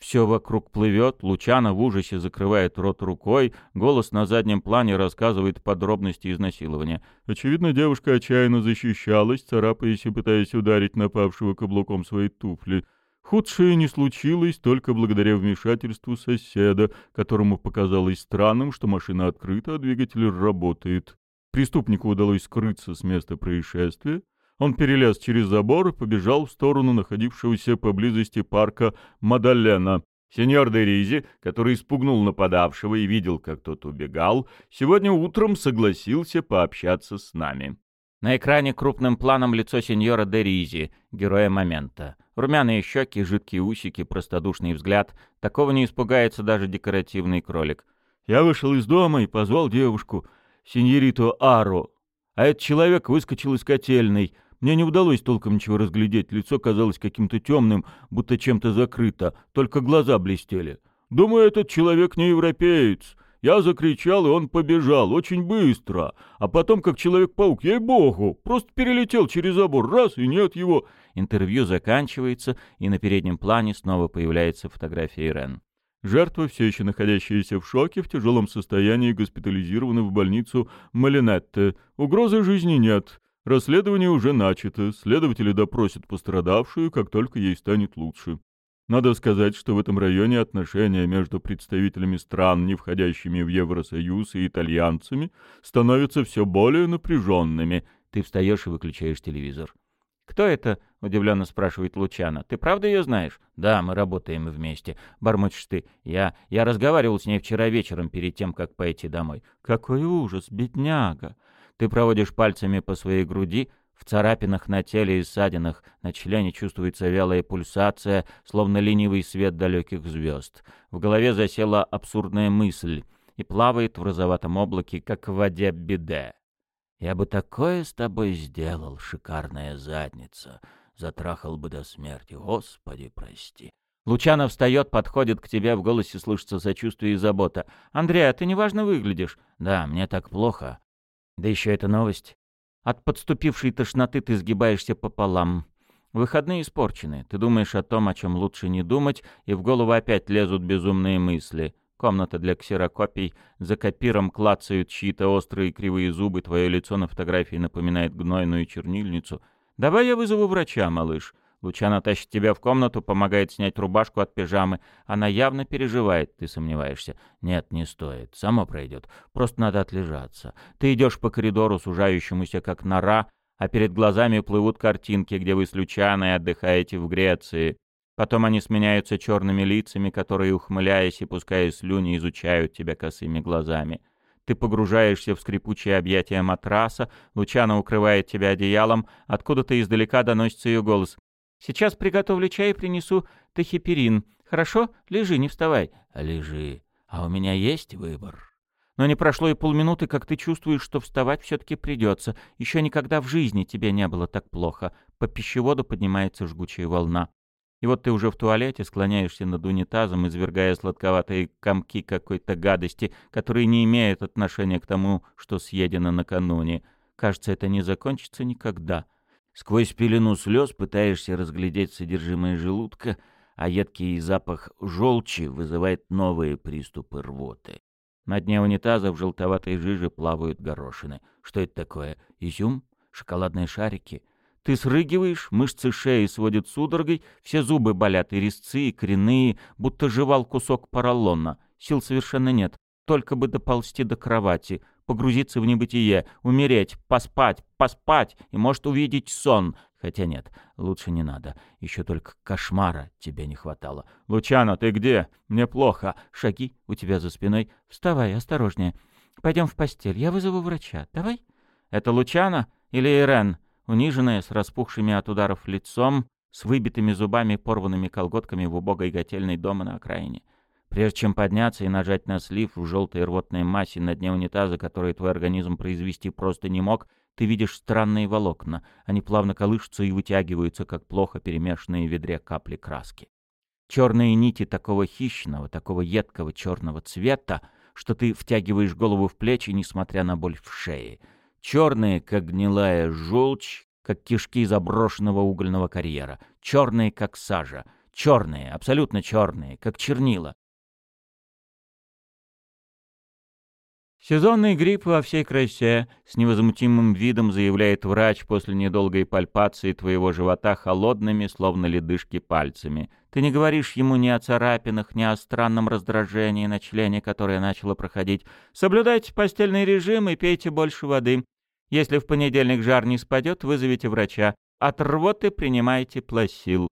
все вокруг плывет, Лучана в ужасе закрывает рот рукой, голос на заднем плане рассказывает подробности изнасилования. Очевидно, девушка отчаянно защищалась, царапаясь и пытаясь ударить напавшего каблуком своей туфли. Худшее не случилось только благодаря вмешательству соседа, которому показалось странным, что машина открыта, а двигатель работает. Преступнику удалось скрыться с места происшествия, он перелез через забор и побежал в сторону находившегося поблизости парка Мадалена. Сеньор де Ризи, который испугнул нападавшего и видел, как тот убегал, сегодня утром согласился пообщаться с нами. На экране крупным планом лицо сеньора де Ризи, героя момента. Румяные щеки, жидкие усики, простодушный взгляд. Такого не испугается даже декоративный кролик. Я вышел из дома и позвал девушку, сеньориту Ару. А этот человек выскочил из котельной — мне не удалось толком ничего разглядеть, лицо казалось каким-то темным, будто чем-то закрыто, только глаза блестели. Думаю, этот человек не европеец. Я закричал, и он побежал, очень быстро. А потом, как Человек-паук, ей-богу, просто перелетел через забор, раз, и нет его. Интервью заканчивается, и на переднем плане снова появляется фотография Ирен. Жертва, все еще находящаяся в шоке, в тяжелом состоянии, госпитализирована в больницу Малинетте. Угрозы жизни нет. Расследование уже начато, следователи допросят пострадавшую, как только ей станет лучше. Надо сказать, что в этом районе отношения между представителями стран, не входящими в Евросоюз, и итальянцами становятся все более напряженными. Ты встаешь и выключаешь телевизор. «Кто это?» — удивленно спрашивает Лучана. «Ты правда ее знаешь?» «Да, мы работаем вместе». Бормочешь ты. «Я... я разговаривал с ней вчера вечером перед тем, как пойти домой». «Какой ужас, бедняга!» Ты проводишь пальцами по своей груди, в царапинах на теле и ссадинах на члене чувствуется вялая пульсация, словно ленивый свет далеких звезд. В голове засела абсурдная мысль и плавает в розоватом облаке, как в воде биде. «Я бы такое с тобой сделал, шикарная задница!» Затрахал бы до смерти. Господи, прости. Лучано встает, подходит к тебе, в голосе слышится сочувствие и забота. «Андреа, ты неважно выглядишь». «Да, мне так плохо. Да еще эта новость. От подступившей тошноты ты сгибаешься пополам. Выходные испорчены. Ты думаешь о том, о чем лучше не думать, и в голову опять лезут безумные мысли. Комната для ксерокопий. За копиром клацают чьи-то острые кривые зубы. Твое лицо на фотографии напоминает гнойную чернильницу. «Давай я вызову врача, малыш». Лучана тащит тебя в комнату, помогает снять рубашку от пижамы. Она явно переживает, ты сомневаешься. Нет, не стоит, само пройдет. Просто надо отлежаться. Ты идешь по коридору, сужающемуся как нора, а перед глазами плывут картинки, где вы с Лучаной отдыхаете в Греции. Потом они сменяются черными лицами, которые, ухмыляясь и пуская слюни, изучают тебя косыми глазами. Ты погружаешься в скрипучее объятие матраса, Лучана укрывает тебя одеялом, откуда-то издалека доносится ее голос. «Сейчас приготовлю чай и принесу тахиперин. Хорошо? Лежи, не вставай». «Лежи. А у меня есть выбор». Но не прошло и полминуты, как ты чувствуешь, что вставать все-таки придется. Еще никогда в жизни тебе не было так плохо. По пищеводу поднимается жгучая волна. И вот ты уже в туалете склоняешься над унитазом, извергая сладковатые комки какой-то гадости, которые не имеют отношения к тому, что съедено накануне. Кажется, это не закончится никогда. Сквозь пелену слез пытаешься разглядеть содержимое желудка, а едкий запах желчи вызывает новые приступы рвоты. На дне унитаза в желтоватой жиже плавают горошины. Что это такое? Изюм? Шоколадные шарики? Ты срыгиваешь, мышцы шеи сводят судорогой, все зубы болят, и резцы, и коренные, будто жевал кусок поролона. Сил совершенно нет. Только бы доползти до кровати, погрузиться в небытие, умереть, поспать, поспать и, может, увидеть сон. Хотя нет, лучше не надо. Еще только кошмара тебе не хватало. «Лучано, ты где? Мне плохо». Шаги у тебя за спиной. «Вставай, осторожнее. Пойдем в постель. Я вызову врача. Давай». «Это Лучано или Ирен?» униженная, с распухшими от ударов лицом, с выбитыми зубами, порванными колготками в убогой готельной дома на окраине. Прежде чем подняться и нажать на слив в желтой рвотной массе на дне унитаза, который твой организм произвести просто не мог, ты видишь странные волокна. Они плавно колышутся и вытягиваются, как плохо перемешанные в ведре капли краски. Черные нити такого хищного, такого едкого черного цвета, что ты втягиваешь голову в плечи, несмотря на боль в шее — черные, как гнилая желчь, как кишки заброшенного угольного карьера, черные, как сажа, черные, абсолютно черные, как чернила. Сезонный грипп во всей красе, с невозмутимым видом заявляет врач после недолгой пальпации твоего живота холодными, словно ледышки, пальцами. Ты не говоришь ему ни о царапинах, ни о странном раздражении на члене, которое начало проходить. Соблюдайте постельный режим и пейте больше воды. Если в понедельник жар не спадет, вызовите врача. От рвоты принимайте пласил.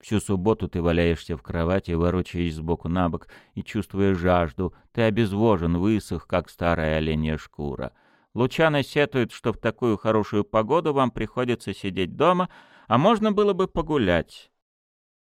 Всю субботу ты валяешься в кровати, ворочаясь сбоку на бок и чувствуя жажду. Ты обезвожен, высох, как старая оленья шкура. Лучано сетует, что в такую хорошую погоду вам приходится сидеть дома, а можно было бы погулять.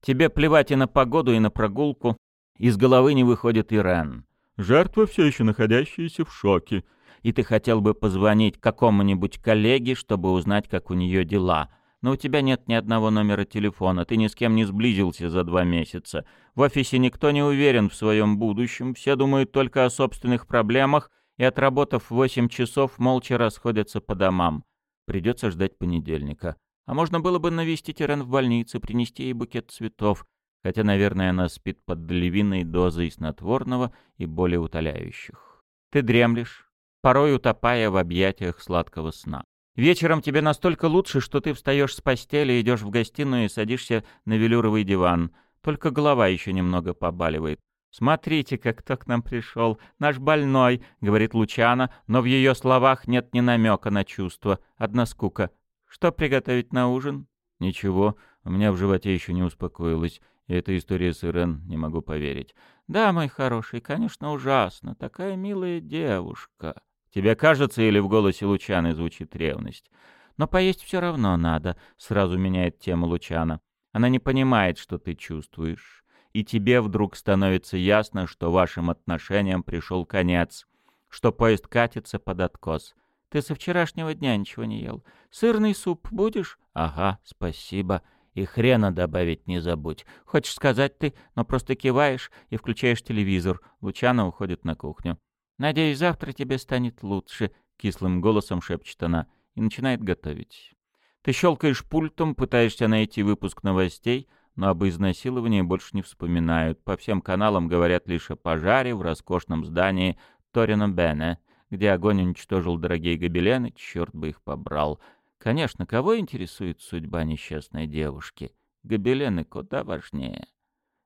Тебе плевать и на погоду, и на прогулку. Из головы не выходит Ирен. Жертва все еще находящаяся в шоке. И ты хотел бы позвонить какому-нибудь коллеге, чтобы узнать, как у нее дела — но у тебя нет ни одного номера телефона, ты ни с кем не сблизился за два месяца. В офисе никто не уверен в своем будущем, все думают только о собственных проблемах и, отработав восемь часов, молча расходятся по домам. Придется ждать понедельника. А можно было бы навестить Ирен в больнице, принести ей букет цветов, хотя, наверное, она спит под львиной дозой снотворного и более утоляющих. Ты дремлешь, порой утопая в объятиях сладкого сна. Вечером тебе настолько лучше, что ты встаешь с постели, идешь в гостиную и садишься на велюровый диван. Только голова еще немного побаливает. «Смотрите, как кто к нам пришел. Наш больной», — говорит Лучана, но в ее словах нет ни намека на чувство. Одна скука. «Что приготовить на ужин?» «Ничего, у меня в животе еще не успокоилось. И эта история с Ирен не могу поверить». «Да, мой хороший, конечно, ужасно. Такая милая девушка». Тебе кажется, или в голосе Лучаны звучит ревность? Но поесть все равно надо, сразу меняет тему Лучана. Она не понимает, что ты чувствуешь. И тебе вдруг становится ясно, что вашим отношениям пришел конец, что поезд катится под откос. Ты со вчерашнего дня ничего не ел. Сырный суп будешь? Ага, спасибо. И хрена добавить не забудь. Хочешь сказать ты, но просто киваешь и включаешь телевизор. Лучана уходит на кухню. «Надеюсь, завтра тебе станет лучше», — кислым голосом шепчет она и начинает готовить. Ты щелкаешь пультом, пытаешься найти выпуск новостей, но об изнасиловании больше не вспоминают. По всем каналам говорят лишь о пожаре в роскошном здании Торино Бене, где огонь уничтожил дорогие гобелены, черт бы их побрал. Конечно, кого интересует судьба несчастной девушки? Гобелены куда важнее.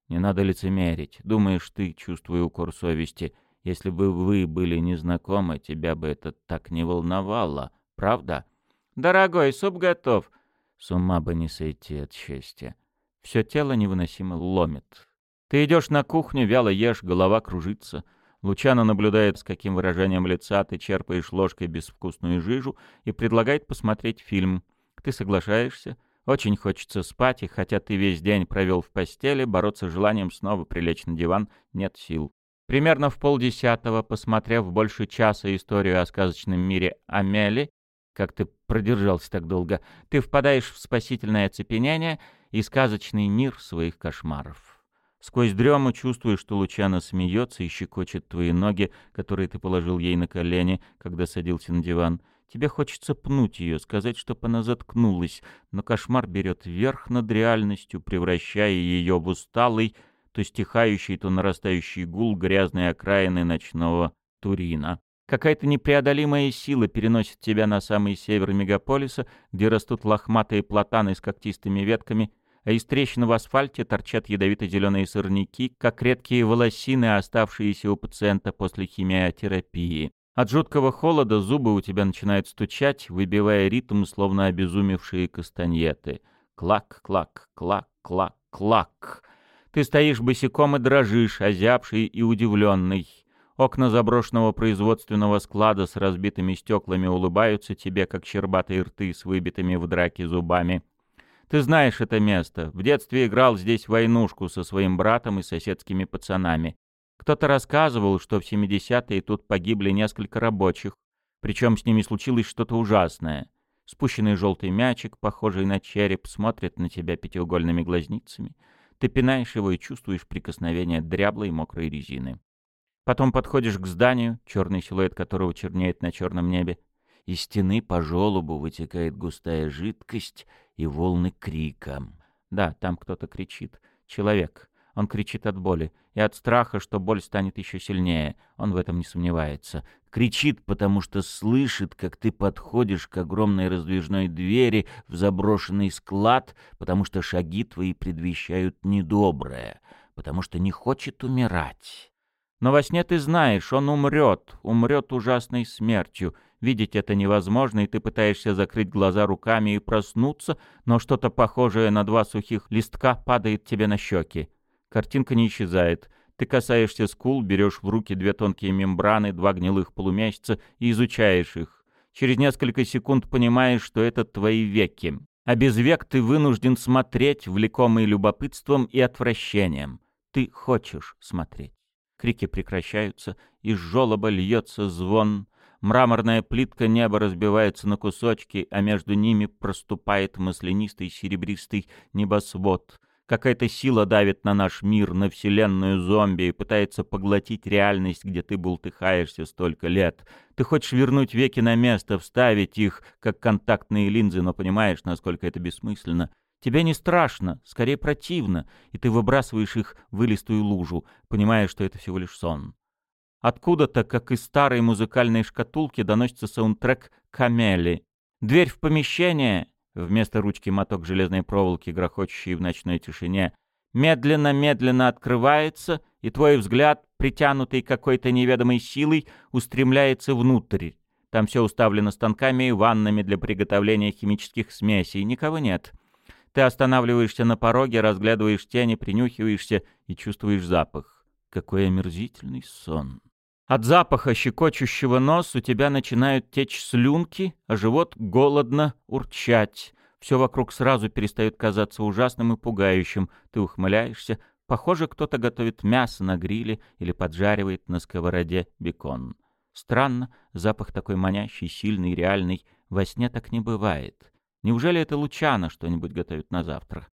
Не надо лицемерить. Думаешь ты, чувствуя укор совести, если бы вы были незнакомы, тебя бы это так не волновало, правда? Дорогой, суп готов. С ума бы не сойти от счастья. Все тело невыносимо ломит. Ты идешь на кухню, вяло ешь, голова кружится. Лучано наблюдает, с каким выражением лица ты черпаешь ложкой безвкусную жижу и предлагает посмотреть фильм. Ты соглашаешься. Очень хочется спать, и хотя ты весь день провел в постели, бороться с желанием снова прилечь на диван нет сил. Примерно в полдесятого, посмотрев больше часа историю о сказочном мире Амели, как ты продержался так долго, ты впадаешь в спасительное оцепенение и сказочный мир своих кошмаров. Сквозь дрему чувствуешь, что Лучана смеется и щекочет твои ноги, которые ты положил ей на колени, когда садился на диван. Тебе хочется пнуть ее, сказать, чтоб она заткнулась, но кошмар берет верх над реальностью, превращая ее в усталый, то стихающий, то нарастающий гул грязной окраины ночного Турина. Какая-то непреодолимая сила переносит тебя на самый север мегаполиса, где растут лохматые платаны с когтистыми ветками, а из трещин в асфальте торчат ядовито-зеленые сорняки, как редкие волосины, оставшиеся у пациента после химиотерапии. От жуткого холода зубы у тебя начинают стучать, выбивая ритм, словно обезумевшие кастаньеты. Клак, клак, клак, клак, клак. Ты стоишь босиком и дрожишь, озябший и удивленный. Окна заброшенного производственного склада с разбитыми стеклами улыбаются тебе, как щербатые рты с выбитыми в драке зубами. Ты знаешь это место. В детстве играл здесь войнушку со своим братом и соседскими пацанами. Кто-то рассказывал, что в 70-е тут погибли несколько рабочих, причем с ними случилось что-то ужасное. Спущенный желтый мячик, похожий на череп, смотрит на тебя пятиугольными глазницами — ты пинаешь его и чувствуешь прикосновение дряблой мокрой резины. Потом подходишь к зданию, черный силуэт которого чернеет на черном небе. Из стены по желобу вытекает густая жидкость и волны крика. Да, там кто-то кричит. Человек. Он кричит от боли и от страха, что боль станет еще сильнее. Он в этом не сомневается. Кричит, потому что слышит, как ты подходишь к огромной раздвижной двери в заброшенный склад, потому что шаги твои предвещают недоброе, потому что не хочет умирать. Но во сне ты знаешь, он умрет, умрет ужасной смертью. Видеть это невозможно, и ты пытаешься закрыть глаза руками и проснуться, но что-то похожее на два сухих листка падает тебе на щеки. Картинка не исчезает. Ты касаешься скул, берешь в руки две тонкие мембраны, два гнилых полумесяца и изучаешь их. Через несколько секунд понимаешь, что это твои веки. А без век ты вынужден смотреть, влекомый любопытством и отвращением. Ты хочешь смотреть. Крики прекращаются, из жолоба льется звон. Мраморная плитка неба разбивается на кусочки, а между ними проступает маслянистый серебристый небосвод — Какая-то сила давит на наш мир, на вселенную зомби и пытается поглотить реальность, где ты бултыхаешься столько лет. Ты хочешь вернуть веки на место, вставить их, как контактные линзы, но понимаешь, насколько это бессмысленно. Тебе не страшно, скорее противно, и ты выбрасываешь их в илистую лужу, понимая, что это всего лишь сон. Откуда-то, как из старой музыкальной шкатулки, доносится саундтрек «Камели». Дверь в помещение Вместо ручки моток железной проволоки, грохочущий в ночной тишине, медленно-медленно открывается, и твой взгляд, притянутый какой-то неведомой силой, устремляется внутрь. Там все уставлено станками и ваннами для приготовления химических смесей. Никого нет. Ты останавливаешься на пороге, разглядываешь тени, принюхиваешься и чувствуешь запах. Какой омерзительный сон. От запаха щекочущего нос у тебя начинают течь слюнки, а живот голодно урчать. Все вокруг сразу перестает казаться ужасным и пугающим. Ты ухмыляешься. Похоже, кто-то готовит мясо на гриле или поджаривает на сковороде бекон. Странно, запах такой манящий, сильный, реальный. Во сне так не бывает. Неужели это Лучано что-нибудь готовит на завтра?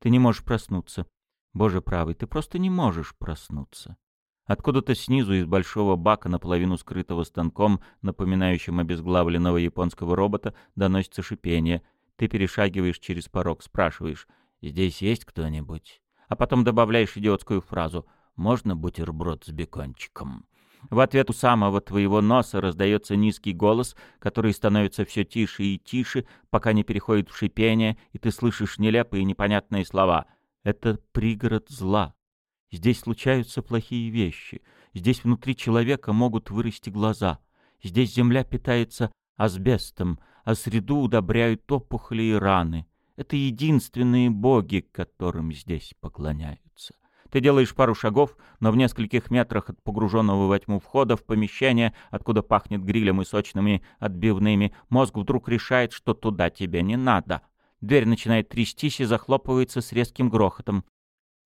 Ты не можешь проснуться. Боже правый, ты просто не можешь проснуться. Откуда-то снизу из большого бака, наполовину скрытого станком, напоминающим обезглавленного японского робота, доносится шипение. Ты перешагиваешь через порог, спрашиваешь «Здесь есть кто-нибудь?» А потом добавляешь идиотскую фразу «Можно бутерброд с бекончиком?» В ответ у самого твоего носа раздается низкий голос, который становится все тише и тише, пока не переходит в шипение, и ты слышишь нелепые и непонятные слова. Это пригород зла. Здесь случаются плохие вещи. Здесь внутри человека могут вырасти глаза. Здесь земля питается асбестом, а среду удобряют опухоли и раны. Это единственные боги, которым здесь поклоняются. Ты делаешь пару шагов, но в нескольких метрах от погруженного во тьму входа в помещение, откуда пахнет грилем и сочными отбивными, мозг вдруг решает, что туда тебе не надо. Дверь начинает трястись и захлопывается с резким грохотом.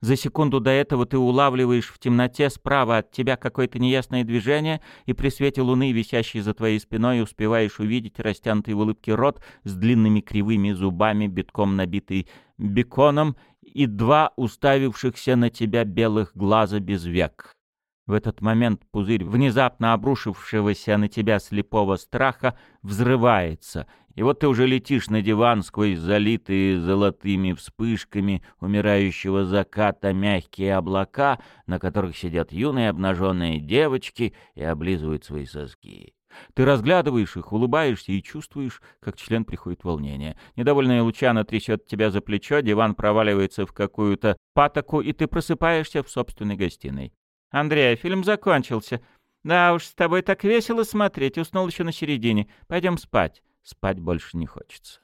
За секунду до этого ты улавливаешь в темноте справа от тебя какое-то неясное движение, и при свете луны, висящей за твоей спиной, успеваешь увидеть растянутый в улыбке рот с длинными кривыми зубами, битком набитый беконом, и два уставившихся на тебя белых глаза без век. В этот момент пузырь внезапно обрушившегося на тебя слепого страха взрывается, и вот ты уже летишь на диван сквозь залитые золотыми вспышками умирающего заката мягкие облака, на которых сидят юные обнаженные девочки и облизывают свои соски. Ты разглядываешь их, улыбаешься и чувствуешь, как член приходит волнение. Недовольная Лучана трясет тебя за плечо, диван проваливается в какую-то патоку, и ты просыпаешься в собственной гостиной. «Андрей, фильм закончился. Да уж, с тобой так весело смотреть, уснул еще на середине. Пойдем спать». Спать больше не хочется.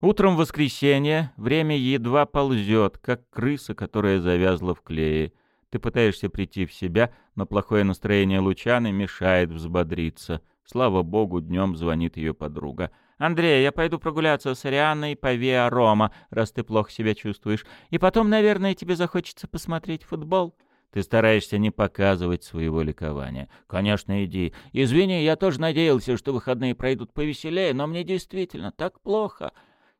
Утром воскресенье время едва ползет, как крыса, которая завязла в клее. Ты пытаешься прийти в себя, но плохое настроение Лучаны мешает взбодриться. Слава богу, днем звонит ее подруга. «Андрей, я пойду прогуляться с Арианной по Виа Рома, раз ты плохо себя чувствуешь. И потом, наверное, тебе захочется посмотреть футбол». Ты стараешься не показывать своего ликования. Конечно, иди. Извини, я тоже надеялся, что выходные пройдут повеселее, но мне действительно так плохо.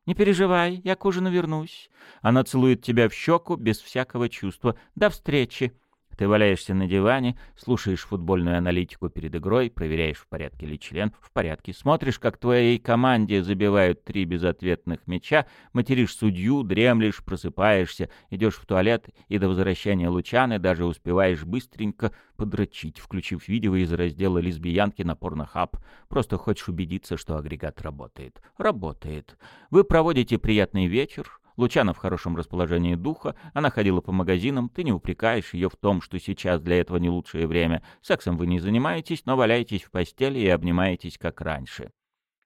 Не переживай, я к ужину вернусь. Она целует тебя в щеку без всякого чувства. До встречи. Ты валяешься на диване, слушаешь футбольную аналитику перед игрой, проверяешь, в порядке ли член, в порядке. Смотришь, как твоей команде забивают три безответных мяча, материшь судью, дремлешь, просыпаешься, идешь в туалет и до возвращения Лучаны даже успеваешь быстренько подрочить, включив видео из раздела «Лесбиянки» на порнохаб. Просто хочешь убедиться, что агрегат работает. Работает. Вы проводите приятный вечер, Лучана в хорошем расположении духа, она ходила по магазинам, ты не упрекаешь ее в том, что сейчас для этого не лучшее время. Сексом вы не занимаетесь, но валяетесь в постели и обнимаетесь, как раньше.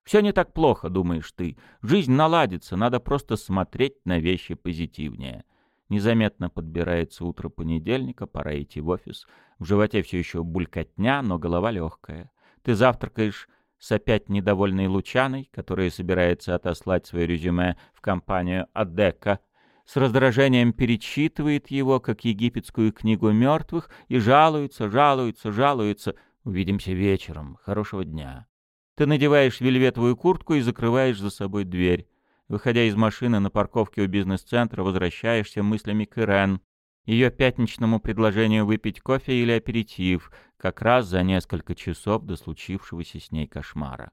Все не так плохо, думаешь ты. Жизнь наладится, надо просто смотреть на вещи позитивнее. Незаметно подбирается утро понедельника, пора идти в офис. В животе все еще булькотня, но голова легкая. Ты завтракаешь с опять недовольной Лучаной, которая собирается отослать свое резюме в компанию «Адека», с раздражением перечитывает его, как египетскую книгу мертвых, и жалуется, жалуется, жалуется. Увидимся вечером. Хорошего дня. Ты надеваешь вельветовую куртку и закрываешь за собой дверь. Выходя из машины на парковке у бизнес-центра, возвращаешься мыслями к Ирен, ее пятничному предложению выпить кофе или аперитив, как раз за несколько часов до случившегося с ней кошмара.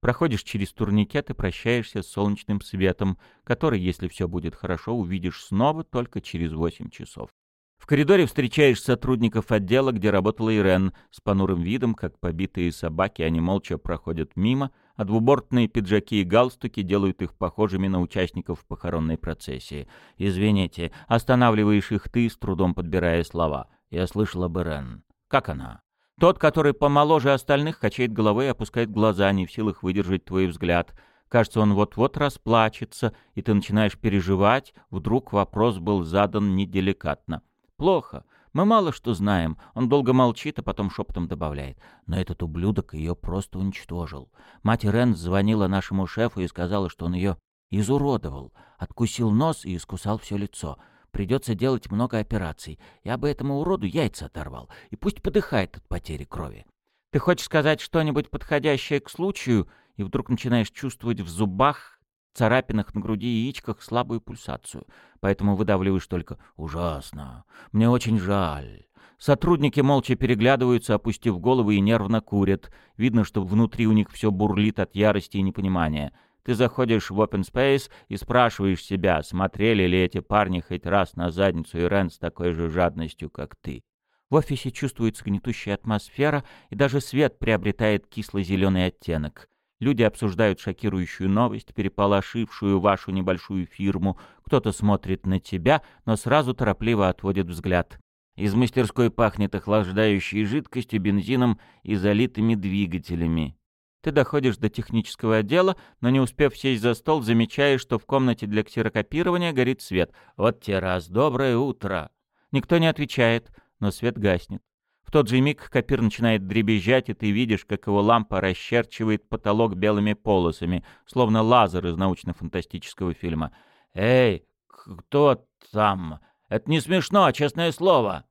Проходишь через турникет и прощаешься с солнечным светом, который, если все будет хорошо, увидишь снова только через восемь часов. В коридоре встречаешь сотрудников отдела, где работала Ирен. С понурым видом, как побитые собаки, они молча проходят мимо, а двубортные пиджаки и галстуки делают их похожими на участников похоронной процессии. «Извините, останавливаешь их ты, с трудом подбирая слова. Я слышал об Ирен. Как она?» Тот, который помоложе остальных, качает головой и опускает глаза, не в силах выдержать твой взгляд. Кажется, он вот-вот расплачется, и ты начинаешь переживать. Вдруг вопрос был задан неделикатно. «Плохо. Мы мало что знаем. Он долго молчит, а потом шепотом добавляет. Но этот ублюдок ее просто уничтожил. Мать Рен звонила нашему шефу и сказала, что он ее изуродовал. Откусил нос и искусал все лицо. Придется делать много операций. Я бы этому уроду яйца оторвал. И пусть подыхает от потери крови. Ты хочешь сказать что-нибудь подходящее к случаю, и вдруг начинаешь чувствовать в зубах, царапинах на груди и яичках слабую пульсацию. Поэтому выдавливаешь только «Ужасно! Мне очень жаль!» Сотрудники молча переглядываются, опустив головы и нервно курят. Видно, что внутри у них все бурлит от ярости и непонимания. Ты заходишь в open space и спрашиваешь себя, смотрели ли эти парни хоть раз на задницу Ирен с такой же жадностью, как ты. В офисе чувствуется гнетущая атмосфера, и даже свет приобретает кисло-зеленый оттенок. Люди обсуждают шокирующую новость, переполошившую вашу небольшую фирму. Кто-то смотрит на тебя, но сразу торопливо отводит взгляд. Из мастерской пахнет охлаждающей жидкостью, бензином и залитыми двигателями. Ты доходишь до технического отдела, но не успев сесть за стол, замечаешь, что в комнате для ксерокопирования горит свет. Вот те раз, доброе утро. Никто не отвечает, но свет гаснет. В тот же миг копир начинает дребезжать, и ты видишь, как его лампа расчерчивает потолок белыми полосами, словно лазер из научно-фантастического фильма. «Эй, кто там? Это не смешно, честное слово!»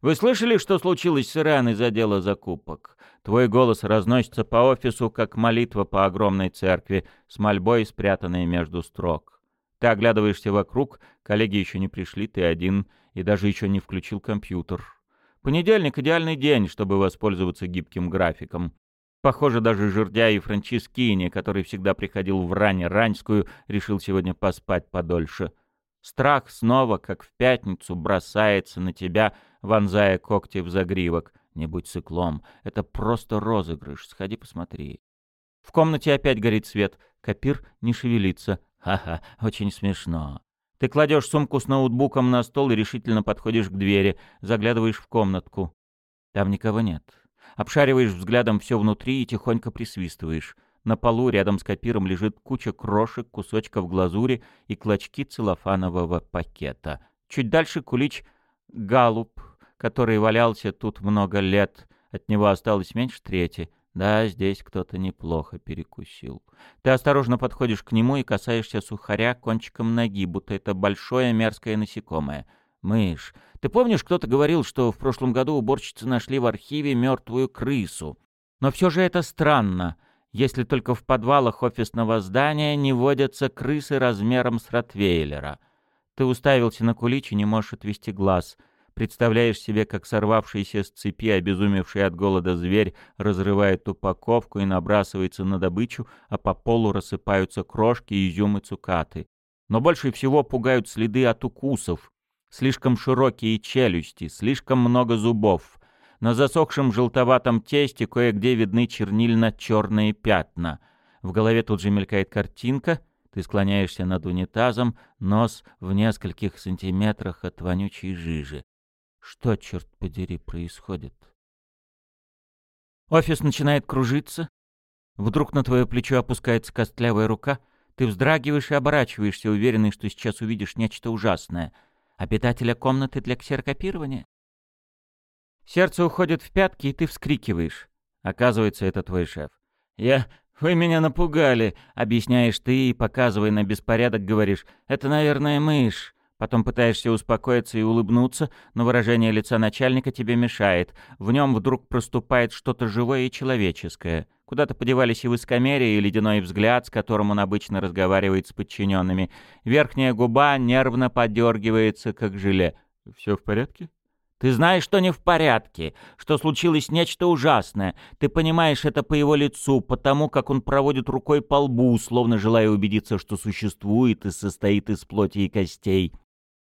«Вы слышали, что случилось с Иран из отдела закупок?» Твой голос разносится по офису, как молитва по огромной церкви, с мольбой, спрятанной между строк. Ты оглядываешься вокруг, коллеги еще не пришли, ты один, и даже еще не включил компьютер. Понедельник — идеальный день, чтобы воспользоваться гибким графиком. Похоже, даже Жердя и Франческини, который всегда приходил в рань-раньскую, решил сегодня поспать подольше. Страх снова, как в пятницу, бросается на тебя, вонзая когти в загривок. Не будь циклом, это просто розыгрыш, сходи посмотри. В комнате опять горит свет, Копир не шевелится. Ха-ха, очень смешно. Ты кладешь сумку с ноутбуком на стол и решительно подходишь к двери, заглядываешь в комнатку. Там никого нет. Обшариваешь взглядом все внутри и тихонько присвистываешь. На полу рядом с копиром лежит куча крошек, кусочков глазури и клочки целлофанового пакета. Чуть дальше кулич галуп, который валялся тут много лет. От него осталось меньше трети. Да, здесь кто-то неплохо перекусил. Ты осторожно подходишь к нему и касаешься сухаря кончиком ноги, будто это большое мерзкое насекомое. Мышь. Ты помнишь, кто-то говорил, что в прошлом году уборщицы нашли в архиве мертвую крысу? Но все же это странно, если только в подвалах офисного здания не водятся крысы размером с ротвейлера. Ты уставился на кулич и не можешь отвести глаз — Представляешь себе, как сорвавшийся с цепи, обезумевший от голода зверь разрывает упаковку и набрасывается на добычу, а по полу рассыпаются крошки, изюм и цукаты. Но больше всего пугают следы от укусов. Слишком широкие челюсти, слишком много зубов. На засохшем желтоватом тесте кое-где видны чернильно-черные пятна. В голове тут же мелькает картинка — ты склоняешься над унитазом, нос в нескольких сантиметрах от вонючей жижи. Что, черт подери, происходит? Офис начинает кружиться. Вдруг на твое плечо опускается костлявая рука. Ты вздрагиваешь и оборачиваешься, уверенный, что сейчас увидишь нечто ужасное. Обитателя комнаты для ксерокопирования? Сердце уходит в пятки, и ты вскрикиваешь. Оказывается, это твой шеф. «Я... Вы меня напугали», — объясняешь ты и, показывая на беспорядок, говоришь. «Это, наверное, мышь». Потом пытаешься успокоиться и улыбнуться, но выражение лица начальника тебе мешает. В нем вдруг проступает что-то живое и человеческое. Куда-то подевались и высокомерие, и ледяной взгляд, с которым он обычно разговаривает с подчиненными. Верхняя губа нервно подергивается, как желе. «Все в порядке?» Ты знаешь, что не в порядке, что случилось нечто ужасное. Ты понимаешь это по его лицу, потому как он проводит рукой по лбу, словно желая убедиться, что существует и состоит из плоти и костей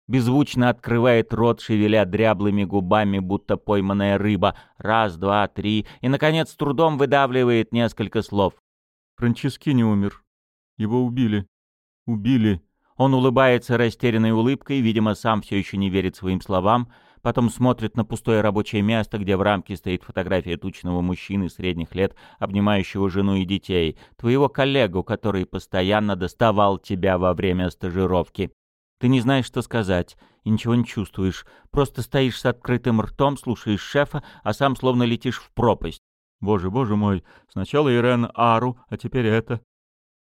беззвучно открывает рот, шевеля дряблыми губами, будто пойманная рыба. Раз, два, три, и, наконец, трудом выдавливает несколько слов. Франчески не умер. Его убили. Убили. Он улыбается растерянной улыбкой, видимо, сам все еще не верит своим словам, потом смотрит на пустое рабочее место, где в рамке стоит фотография тучного мужчины средних лет, обнимающего жену и детей, твоего коллегу, который постоянно доставал тебя во время стажировки. Ты не знаешь, что сказать, и ничего не чувствуешь. Просто стоишь с открытым ртом, слушаешь шефа, а сам словно летишь в пропасть. Боже, боже мой, сначала Ирен Ару, а теперь это.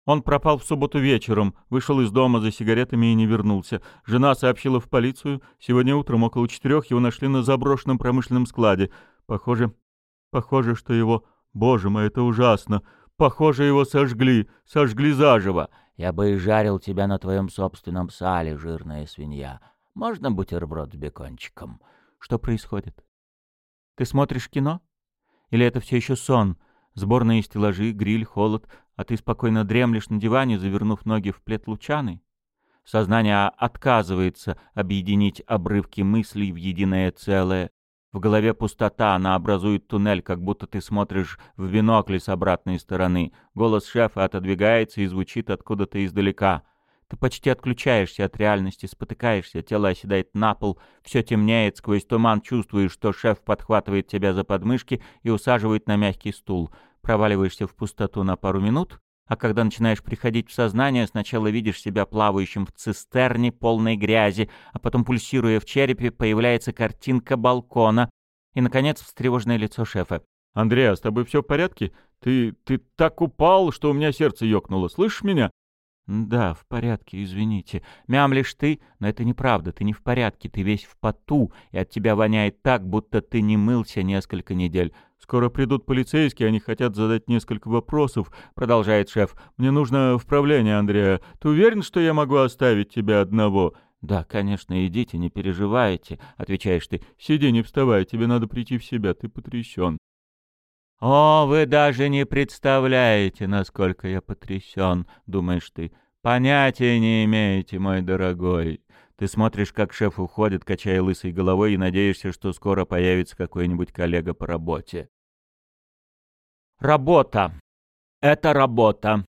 Он пропал в субботу вечером, вышел из дома за сигаретами и не вернулся. Жена сообщила в полицию. Сегодня утром около четырех его нашли на заброшенном промышленном складе. Похоже, похоже, что его... Боже мой, это ужасно. Похоже, его сожгли, сожгли заживо. Я бы и жарил тебя на твоем собственном сале, жирная свинья. Можно бутерброд с бекончиком? Что происходит? Ты смотришь кино? Или это все еще сон? Сборные стеллажи, гриль, холод, а ты спокойно дремлешь на диване, завернув ноги в плед лучаны? Сознание отказывается объединить обрывки мыслей в единое целое, в голове пустота, она образует туннель, как будто ты смотришь в бинокль с обратной стороны. Голос шефа отодвигается и звучит откуда-то издалека. Ты почти отключаешься от реальности, спотыкаешься, тело оседает на пол, все темнеет, сквозь туман чувствуешь, что шеф подхватывает тебя за подмышки и усаживает на мягкий стул. Проваливаешься в пустоту на пару минут, А когда начинаешь приходить в сознание, сначала видишь себя плавающим в цистерне полной грязи, а потом, пульсируя в черепе, появляется картинка балкона и, наконец, встревоженное лицо шефа. «Андрей, а с тобой все в порядке? Ты... ты так упал, что у меня сердце ёкнуло. Слышишь меня?» «Да, в порядке, извините. Мямлишь ты, но это неправда. Ты не в порядке, ты весь в поту, и от тебя воняет так, будто ты не мылся несколько недель. Скоро придут полицейские, они хотят задать несколько вопросов», — продолжает шеф. «Мне нужно вправление, Андрея. Ты уверен, что я могу оставить тебя одного?» «Да, конечно, идите, не переживайте», — отвечаешь ты. «Сиди, не вставай, тебе надо прийти в себя, ты потрясен». «О, вы даже не представляете, насколько я потрясен», — думаешь ты. «Понятия не имеете, мой дорогой». Ты смотришь, как шеф уходит, качая лысой головой, и надеешься, что скоро появится какой-нибудь коллега по работе. Работа. Это работа.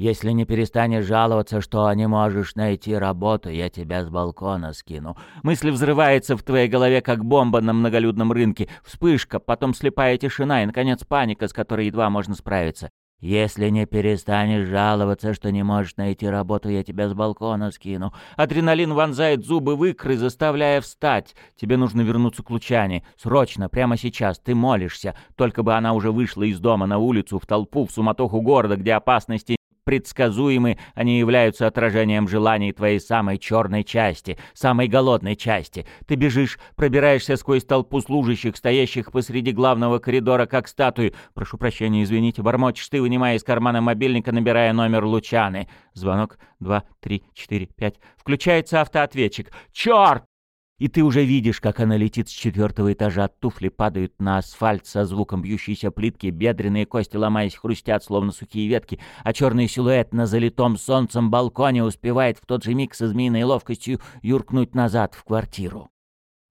Если не перестанешь жаловаться, что не можешь найти работу, я тебя с балкона скину. Мысль взрывается в твоей голове, как бомба на многолюдном рынке. Вспышка, потом слепая тишина и, наконец, паника, с которой едва можно справиться. Если не перестанешь жаловаться, что не можешь найти работу, я тебя с балкона скину. Адреналин вонзает зубы в икры, заставляя встать. Тебе нужно вернуться к Лучане. Срочно, прямо сейчас. Ты молишься. Только бы она уже вышла из дома на улицу, в толпу, в суматоху города, где опасности предсказуемы, они являются отражением желаний твоей самой черной части, самой голодной части. Ты бежишь, пробираешься сквозь толпу служащих, стоящих посреди главного коридора, как статуи. Прошу прощения, извините, бормочешь ты, вынимая из кармана мобильника, набирая номер Лучаны. Звонок. Два, три, четыре, пять. Включается автоответчик. Черт! И ты уже видишь, как она летит с четвертого этажа, туфли падают на асфальт со звуком бьющейся плитки, бедренные кости, ломаясь, хрустят, словно сухие ветки, а черный силуэт на залитом солнцем балконе успевает в тот же миг со змеиной ловкостью юркнуть назад в квартиру.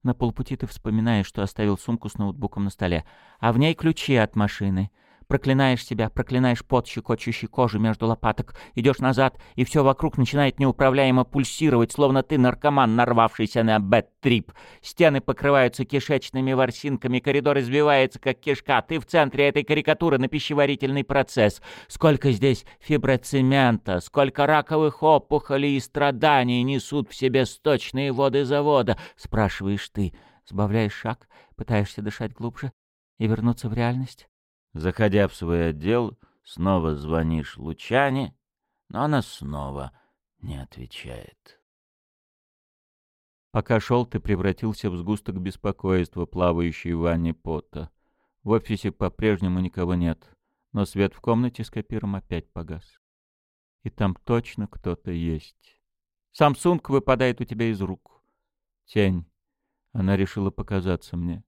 На полпути ты вспоминаешь, что оставил сумку с ноутбуком на столе, а в ней ключи от машины — Проклинаешь себя, проклинаешь пот, щекочущий кожу между лопаток. Идешь назад, и все вокруг начинает неуправляемо пульсировать, словно ты наркоман, нарвавшийся на бэт-трип. Стены покрываются кишечными ворсинками, коридор избивается, как кишка. Ты в центре этой карикатуры на пищеварительный процесс. Сколько здесь фиброцемента, сколько раковых опухолей и страданий несут в себе сточные воды завода, спрашиваешь ты. Сбавляешь шаг, пытаешься дышать глубже и вернуться в реальность. Заходя в свой отдел, снова звонишь Лучане, но она снова не отвечает. Пока шел, ты превратился в сгусток беспокойства, плавающий в ванне пота. В офисе по-прежнему никого нет, но свет в комнате с копиром опять погас. И там точно кто-то есть. Самсунг выпадает у тебя из рук. Тень. Она решила показаться мне.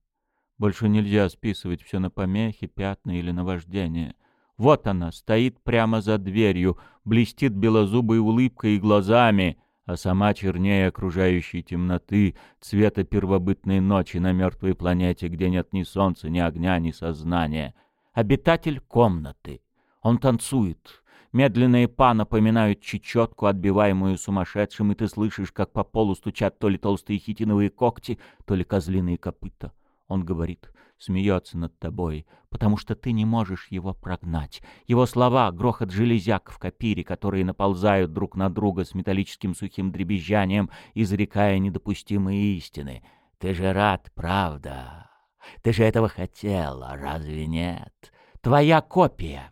Больше нельзя списывать все на помехи, пятна или наваждение. Вот она, стоит прямо за дверью, блестит белозубой улыбкой и глазами, а сама чернее окружающей темноты, цвета первобытной ночи на мертвой планете, где нет ни солнца, ни огня, ни сознания. Обитатель комнаты. Он танцует. Медленные па напоминают чечетку, отбиваемую сумасшедшим, и ты слышишь, как по полу стучат то ли толстые хитиновые когти, то ли козлиные копыта. Он говорит, смеется над тобой, потому что ты не можешь его прогнать. Его слова — грохот железяк в копире, которые наползают друг на друга с металлическим сухим дребезжанием, изрекая недопустимые истины. Ты же рад, правда? Ты же этого хотела, разве нет? Твоя копия.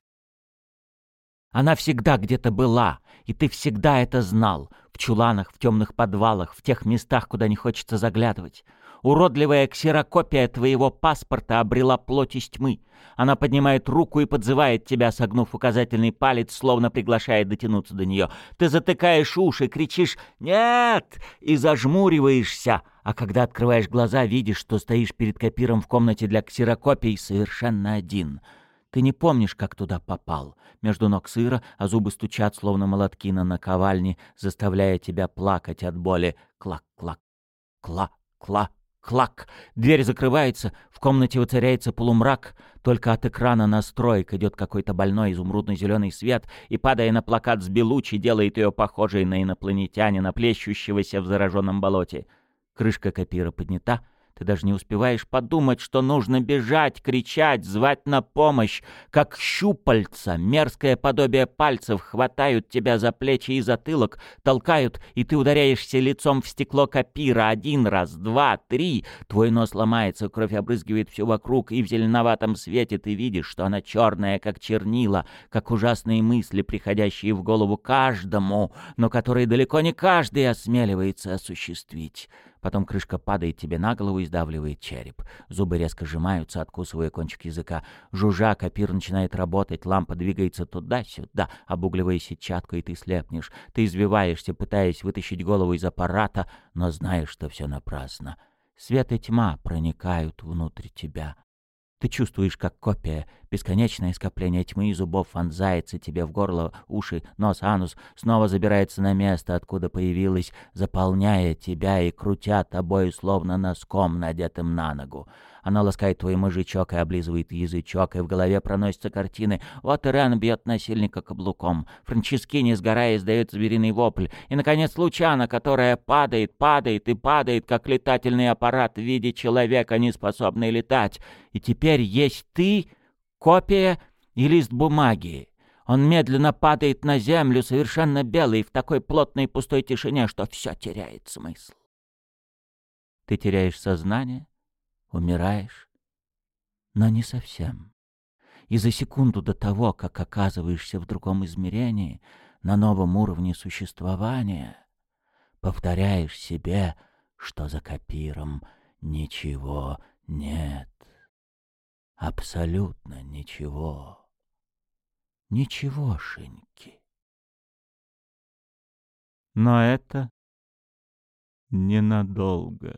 Она всегда где-то была, и ты всегда это знал. В чуланах, в темных подвалах, в тех местах, куда не хочется заглядывать. Уродливая ксерокопия твоего паспорта обрела плоть из тьмы. Она поднимает руку и подзывает тебя, согнув указательный палец, словно приглашая дотянуться до нее. Ты затыкаешь уши, кричишь «Нет!» и зажмуриваешься. А когда открываешь глаза, видишь, что стоишь перед копиром в комнате для ксерокопий совершенно один. Ты не помнишь, как туда попал. Между ног сыра, а зубы стучат, словно молотки на наковальне, заставляя тебя плакать от боли. Клак-клак, кла-кла. Клак! Дверь закрывается, в комнате воцаряется полумрак, только от экрана настроек идет какой-то больной изумрудно-зеленый свет и, падая на плакат с Белучи, делает ее похожей на инопланетянина, плещущегося в зараженном болоте. Крышка копира поднята, Ты даже не успеваешь подумать, что нужно бежать, кричать, звать на помощь. Как щупальца, мерзкое подобие пальцев хватают тебя за плечи и затылок, толкают, и ты ударяешься лицом в стекло копира один раз, два, три. Твой нос ломается, кровь обрызгивает все вокруг, и в зеленоватом свете ты видишь, что она черная, как чернила, как ужасные мысли, приходящие в голову каждому, но которые далеко не каждый осмеливается осуществить. Потом крышка падает тебе на голову и сдавливает череп. Зубы резко сжимаются, откусывая кончик языка. Жужжа, копир начинает работать, лампа двигается туда-сюда, обугливая сетчатку, и ты слепнешь. Ты извиваешься, пытаясь вытащить голову из аппарата, но знаешь, что все напрасно. Свет и тьма проникают внутрь тебя. Ты чувствуешь, как копия, бесконечное скопление тьмы и зубов вонзается тебе в горло, уши, нос, анус, снова забирается на место, откуда появилась, заполняя тебя и крутя тобой, словно носком, надетым на ногу. Она ласкает твой мужичок и облизывает язычок, и в голове проносятся картины. Вот Ирен бьет насильника каблуком. Франческини, сгорая, издает звериный вопль. И, наконец, Лучана, которая падает, падает и падает, как летательный аппарат в виде человека, не способный летать. И теперь есть ты, копия и лист бумаги. Он медленно падает на землю, совершенно белый, в такой плотной пустой тишине, что все теряет смысл. Ты теряешь сознание, умираешь, но не совсем. И за секунду до того, как оказываешься в другом измерении, на новом уровне существования, повторяешь себе, что за копиром ничего нет. Абсолютно ничего. Ничегошеньки. Но это ненадолго.